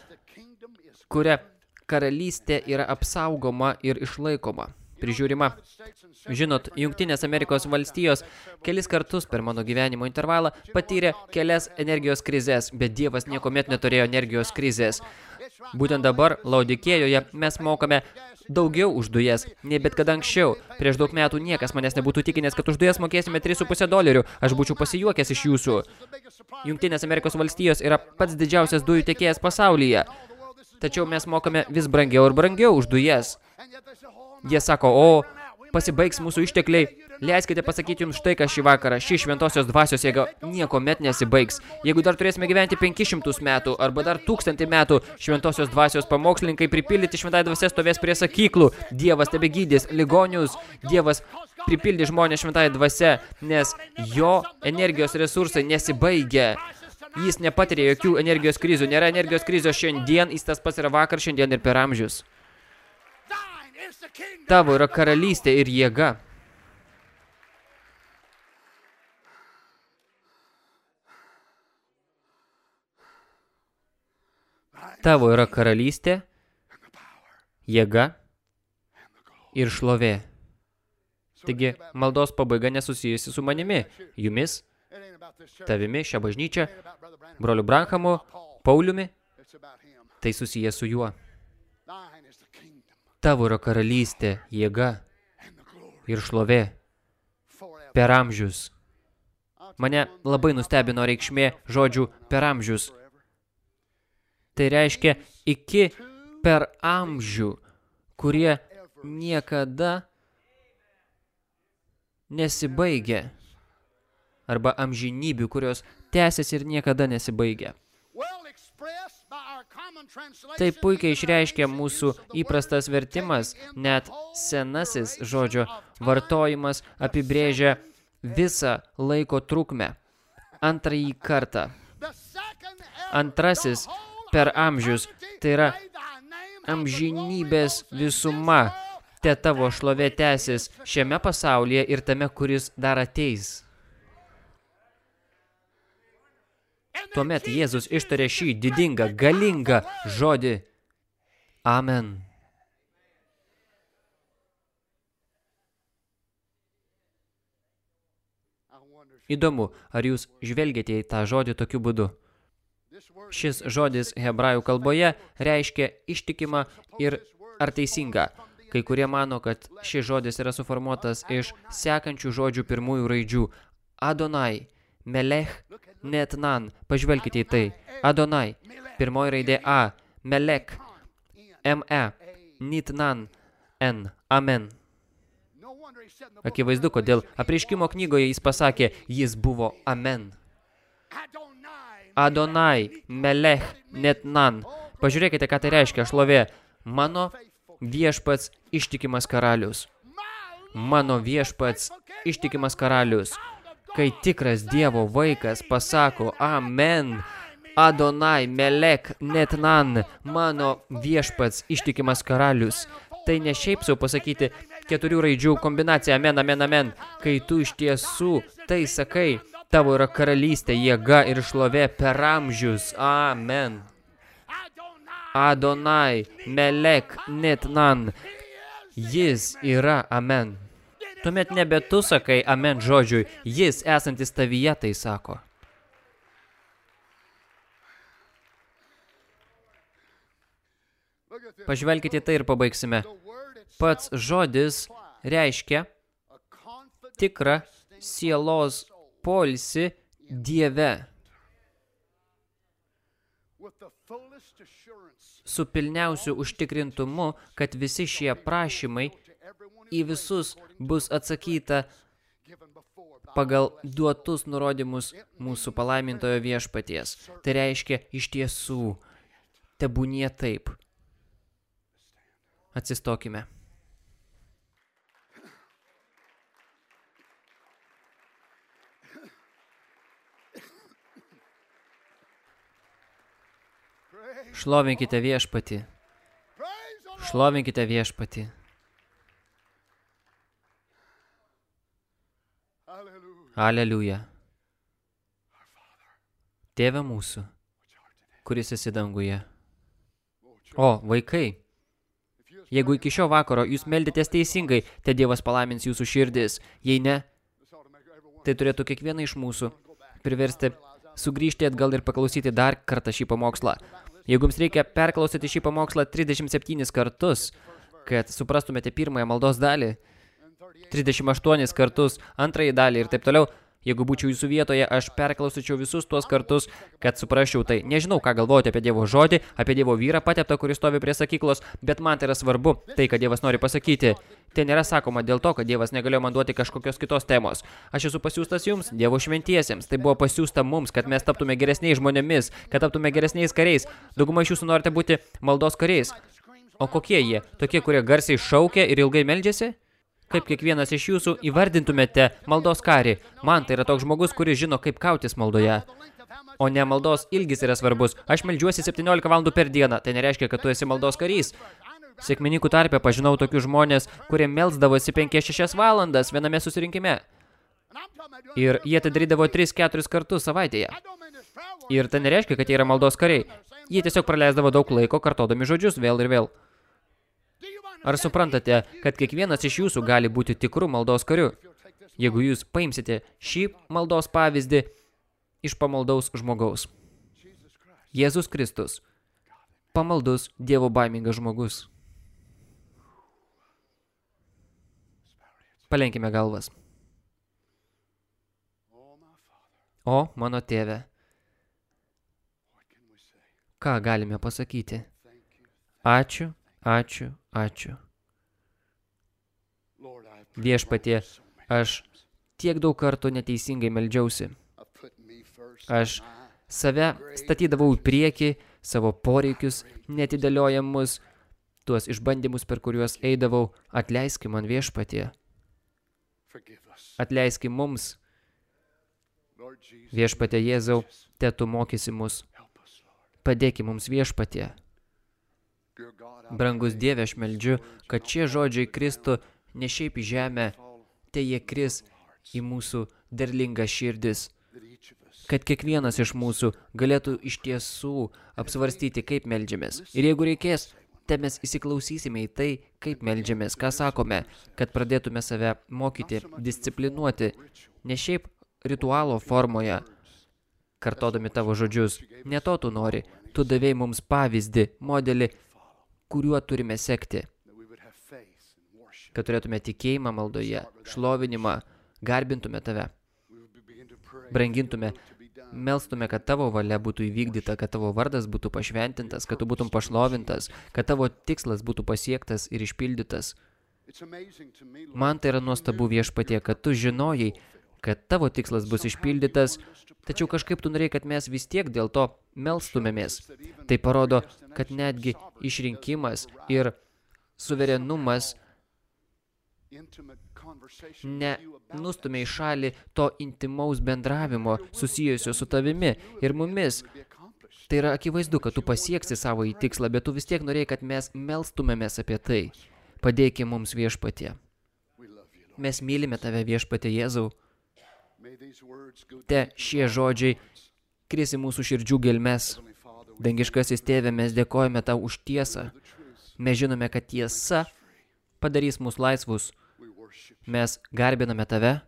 by karalystė yra apsaugoma ir išlaikoma, prižiūrima. Žinot, Junktinės Amerikos valstijos kelis kartus per mano gyvenimo intervalą patyrė kelias energijos krizės, bet Dievas niekuomet neturėjo energijos krizės. Būtent dabar Laudikėjoje mes mokame daugiau už dujas, nei bet kada anksčiau. Prieš daug metų niekas manęs nebūtų tikinęs, kad už dujas mokėsime 3,5 dolerių. Aš būčiau pasijuokęs iš jūsų. Junktinės Amerikos valstijos yra pats didžiausias dujų tiekėjas pasaulyje. Tačiau mes mokame vis brangiau ir brangiau už dujas. Jie sako, o, pasibaigs mūsų ištekliai. Leiskite pasakyti jums štai, ką šį vakarą. Ši šventosios dvasios jėga nieko met nesibaigs. Jeigu dar turėsime gyventi 500 metų arba dar 1000 metų, šventosios dvasios pamokslininkai pripildyti šventai dvasia stovės prie sakyklų. Dievas tebe gydys ligonius. Dievas pripildys žmonės šventai dvasia, nes jo energijos resursai nesibaigia. Jis nepatiria jokių energijos krizių. Nėra energijos krizės šiandien, jis tas pats yra vakar, šiandien ir per amžius. Tavo yra karalystė ir jėga. Tavo yra karalystė, jėga ir šlovė. Taigi, maldos pabaiga nesusijusi su manimi, jumis, tavimi, šią bažnyčią, broliu Branhamu, Paul. Pauliumi, tai susijęs su juo. Tavo yra karalystė, jėga ir šlovė per amžius. Mane labai nustebino reikšmė žodžių per amžius. Tai reiškia iki per amžių, kurie niekada nesibaigia. Arba amžinybių, kurios tęsiasi ir niekada nesibaigia. Tai puikiai išreiškia mūsų įprastas vertimas, net senasis žodžio vartojimas apibrėžia visą laiko trukmę. Antrąjį kartą. Antrasis per amžius, tai yra amžinybės visuma. Te tavo šlovė tęsis šiame pasaulyje ir tame, kuris dar ateis. Tuomet Jėzus ištarė šį didingą, galingą žodį. Amen. Įdomu, ar jūs žvelgiate į tą žodį tokiu būdu. Šis žodis hebrajų kalboje reiškia ištikimą ir ar teisinga. Kai kurie mano, kad šis žodis yra suformuotas iš sekančių žodžių pirmųjų raidžių. Adonai, Melech, Netnan. Pažvelkite į tai. Adonai. Pirmoji raidė A. Melek. M-E. Nitnan. N. Amen. Akivaizdu, kodėl apreiškimo knygoje jis pasakė, jis buvo Amen. Adonai, Melech, Netnan. Pažiūrėkite, ką tai reiškia, šlovė. Mano viešpats ištikimas karalius. Mano viešpats ištikimas karalius. Kai tikras Dievo vaikas pasako Amen, Adonai, Melek, Netnan, mano viešpats ištikimas karalius. Tai ne šiaip sau pasakyti keturių raidžių kombinacija Amen, Amen, Amen. Kai tu iš tiesų tai sakai, tavo yra karalystė, jėga ir šlovė per amžius. Amen. Adonai, Melek, Netnan. Jis yra Amen. Tuomet nebe tu sakai amen žodžiui, jis esantis tavyje tai sako. Pažvelkite tai ir pabaigsime. Pats žodis reiškia tikrą sielos polsi Dieve su pilniausiu užtikrintumu, kad visi šie prašymai į visus bus atsakyta pagal duotus nurodymus mūsų palaimintojo viešpaties. Tai reiškia iš tiesų, tebūnie taip. Atsistokime. Šlovinkite viešpati. Šlovinkite viešpati. Aleliuja. Tėve mūsų, kuris esi danguje. O, vaikai, jeigu iki šio vakaro jūs meldėtės teisingai, te Dievas palaimins jūsų širdis. Jei ne, tai turėtų kiekvieną iš mūsų priversti sugrįžti atgal ir paklausyti dar kartą šį pamokslą. Jeigu jums reikia perklausyti šį pamokslą 37 kartus, kad suprastumėte pirmąją maldos dalį, 38 kartus antrąjį dalį ir taip toliau, jeigu būčiau jūsų vietoje, aš perklausyčiau visus tuos kartus, kad suprasčiau tai. Nežinau, ką galvojate apie Dievo žodį, apie Dievo vyrą pateptą, kuris stovi prie sakyklos, bet man tai yra svarbu, tai, kad Dievas nori pasakyti. Tai nėra sakoma dėl to, kad Dievas negalėjo man duoti kažkokios kitos temos. Aš esu pasiūstas jums, Dievo šventiesiems. Tai buvo pasiūsta mums, kad mes taptume geresniais žmonėmis, kad taptume geresniais kariais. Dauguma iš jūsų norite būti maldos kariais. O kokie jie? Tokie, kurie garsiai šaukia ir ilgai meldžiasi? Kaip kiekvienas iš jūsų įvardintumėte maldos karį? Man tai yra toks žmogus, kuris žino, kaip kautis maldoje. O ne maldos ilgis yra svarbus. Aš meldžiuosi 17 valandų per dieną. Tai nereiškia, kad tu esi maldos karys. Sėkmininkų tarpe pažinau tokius žmonės, kurie melsdavosi 5-6 valandas viename susirinkime. Ir jie tai darydavo 3-4 kartus savaitėje. Ir tai nereiškia, kad jie yra maldos kariai. Jie tiesiog praleisdavo daug laiko kartodami žodžius vėl ir vėl. Ar suprantate, kad kiekvienas iš jūsų gali būti tikru maldos kariu? Jeigu jūs paimsite šį maldos pavyzdį iš pamaldaus žmogaus. Jėzus Kristus. Pamaldus Dievo baimingas žmogus. Palenkime galvas. O, mano tėve, ką galime pasakyti? Ačiū, ačiū, ačiū. Viešpatie, aš tiek daug kartų neteisingai meldžiausi. Aš save statydavau į priekį, savo poreikius, netidėliojamus, tuos išbandymus, per kuriuos eidavau, atleiski man viešpatie, atleiski mums, viešpatie Jėzau, te tu mokysi mus, padėki mums viešpatie. Brangus Dieve, aš meldžiu, kad šie žodžiai kristų ne šiaip į žemę, te jie kris į mūsų derlingas širdis, kad kiekvienas iš mūsų galėtų iš tiesų apsvarstyti, kaip meldžiamės. Ir jeigu reikės, te mes įsiklausysime į tai, kaip meldžiamės, ką sakome, kad pradėtume save mokyti, disciplinuoti, ne šiaip ritualo formoje, kartodami tavo žodžius. Ne to tu nori, tu davėjai mums pavyzdį, modelį, kuriuo turime sekti, kad turėtume tikėjimą maldoje, šlovinimą, garbintume tave, brangintume, melstume, kad tavo valia būtų įvykdyta, kad tavo vardas būtų pašventintas, kad tu būtum pašlovintas, kad tavo tikslas būtų pasiektas ir išpildytas. Man tai yra nuostabu viešpatie, kad tu žinojai, kad tavo tikslas bus išpildytas, tačiau kažkaip tu norėjai, kad mes vis tiek dėl to melstumėmės. Tai parodo, kad netgi išrinkimas ir suverenumas intimate conversation ne with you about nustumė į šalį to intimaus bendravimo susijusio su tavimi ir mumis. Tai yra akivaizdu, kad tu pasieksi savo į tikslą, bet tu vis tiek norėjai, kad mes melstumėmės apie tai. Padėki mums viešpatie. Mes mylime tave viešpatie Jėzau. Te šie žodžiai hearts. krisi mūsų širdžių we Dangiškasis tėve, mes dėkojame tau už tiesą. Mes žinome, kad tiesa padarys mus laisvus. Mes garbiname tave,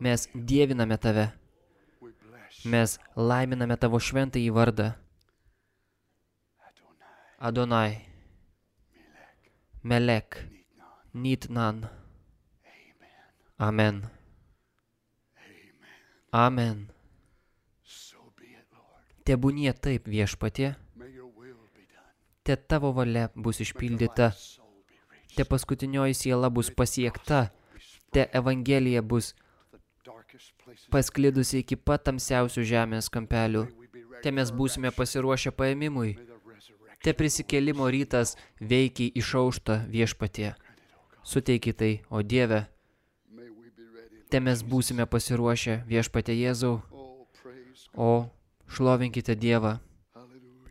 mes dieviname tave, mes laiminame tavo šventąjį vardą. Adonai. Adonai, Melek, Nitnan. Amen. Amen. Tebūnie taip done. te tavo valia bus išpildyta, te paskutinioji siela bus pasiekta, te Evangelija bus pasklidusi iki pat tamsiausių žemės kampelių. Te mes būsime pasiruošę paėmimui. Te prisikėlimo rytas veikiai išaušta viešpatie. Suteiki tai, o Dieve, be ready. te mes būsime pasiruošę viešpatie Jėzau. O šlovinkite Dievą.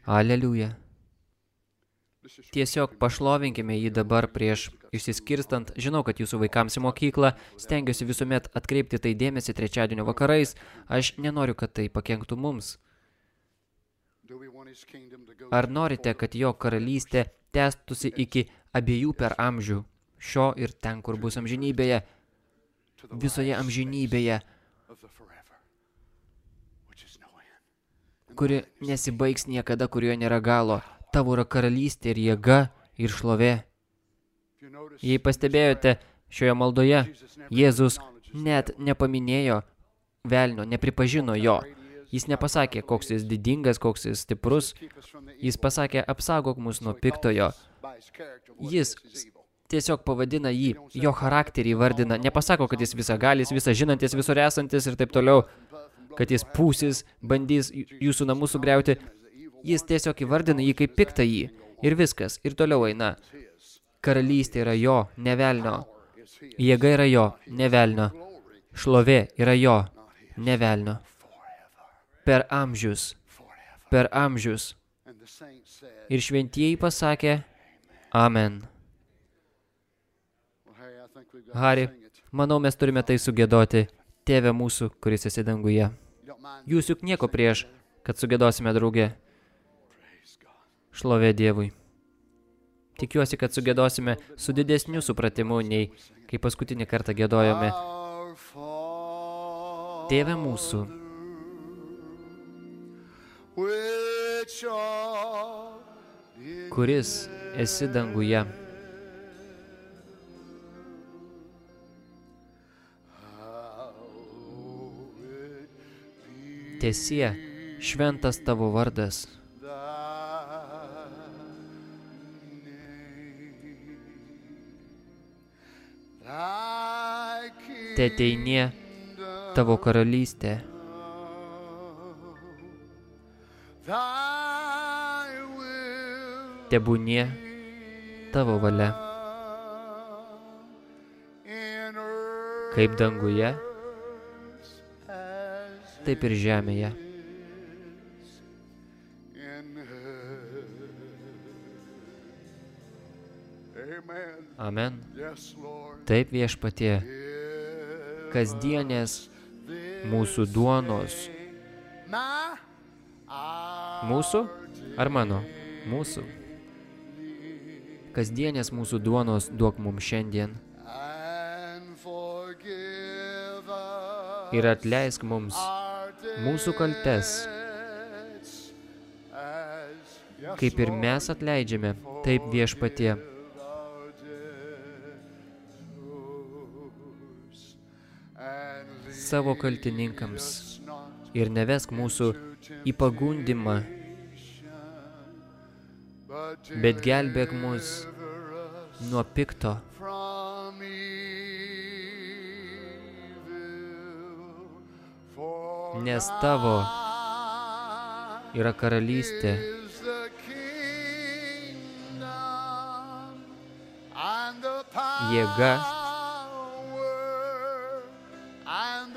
Aleliuja. Tiesiog pašlovinkime jį dabar prieš išsiskirstant. Žinau, kad jūsų vaikams į mokyklą stengiuosi visuomet atkreipti tai dėmesį trečiadienio vakarais. Aš nenoriu, kad tai pakenktų mums. Ar norite, kad jo karalystė tęstųsi iki abiejų per amžių? Šio ir ten, kur bus amžinybėje, visoje amžinybėje, kuri nesibaigs niekada, kurioje nėra galo. Tavo yra karalystė ir jėga ir šlovė. Jei pastebėjote, šioje maldoje Jėzus net nepaminėjo velnio, nepripažino jo. Jis nepasakė, koks jis didingas, koks jis stiprus. Jis pasakė, apsaugok mus nuo piktojo. Jis. Tiesiog pavadina jį, jo charakterį vardina. Nepasako, kad jis visagalis, visažinantis, visur esantis ir taip toliau, kad jis pūsis, bandys jūsų namus sugriauti. Jis tiesiog įvardina jį kaip piktąjį. Ir viskas. Ir toliau eina. Karalystė yra jo, nevelnio. Jėga yra jo, nevelnio. Šlovė yra jo, nevelnio. Per amžius, per amžius. Ir šventieji pasakė, Amen. Hari, manau mes turime tai sugėdoti. Tėve mūsų, kuris esi danguje. Jūs juk nieko prieš, kad sugėdosime draugė. Šlovė Dievui. Tikiuosi, kad sugėdosime su didesniu supratimu, nei kai paskutinį kartą gėdojome. Tėve mūsų, kuris esi danguje. Be Tiesie, šventas tavo vardas. Te teinie tavo karalystė. Tebūnie tavo valia. Kaip danguje, taip ir žemėje. Amen. Taip viešpatie, kasdienės mūsų duonos. Mūsų ar mano? Mūsų. Kasdienės mūsų duonos duok mums šiandien ir atleisk mums mūsų kaltes, kaip ir mes atleidžiame, taip viešpatie. Savo kaltininkams. Ir nevesk mūsų į pagundimą, bet gelbėk mus nuo pikto, nes tavo yra karalystė, Jėga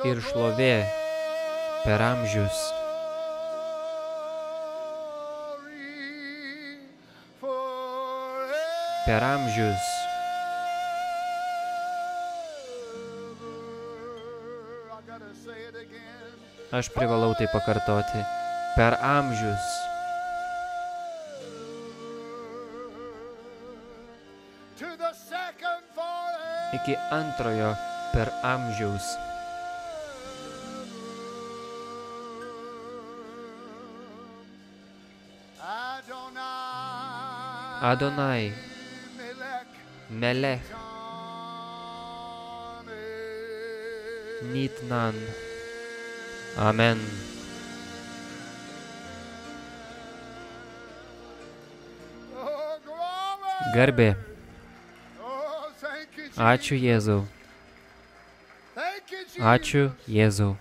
ir šlovė per amžius. Per amžius. Aš privalau tai pakartoti. Per amžius. Iki antrojo per amžiaus. Adonai, Melech. Nitnan. Amen. Oh, glory. Garbė. Oh, thank you, Jesus. Ačiū Jėzau. Thank you, Jesus. Ačiū Jėzau.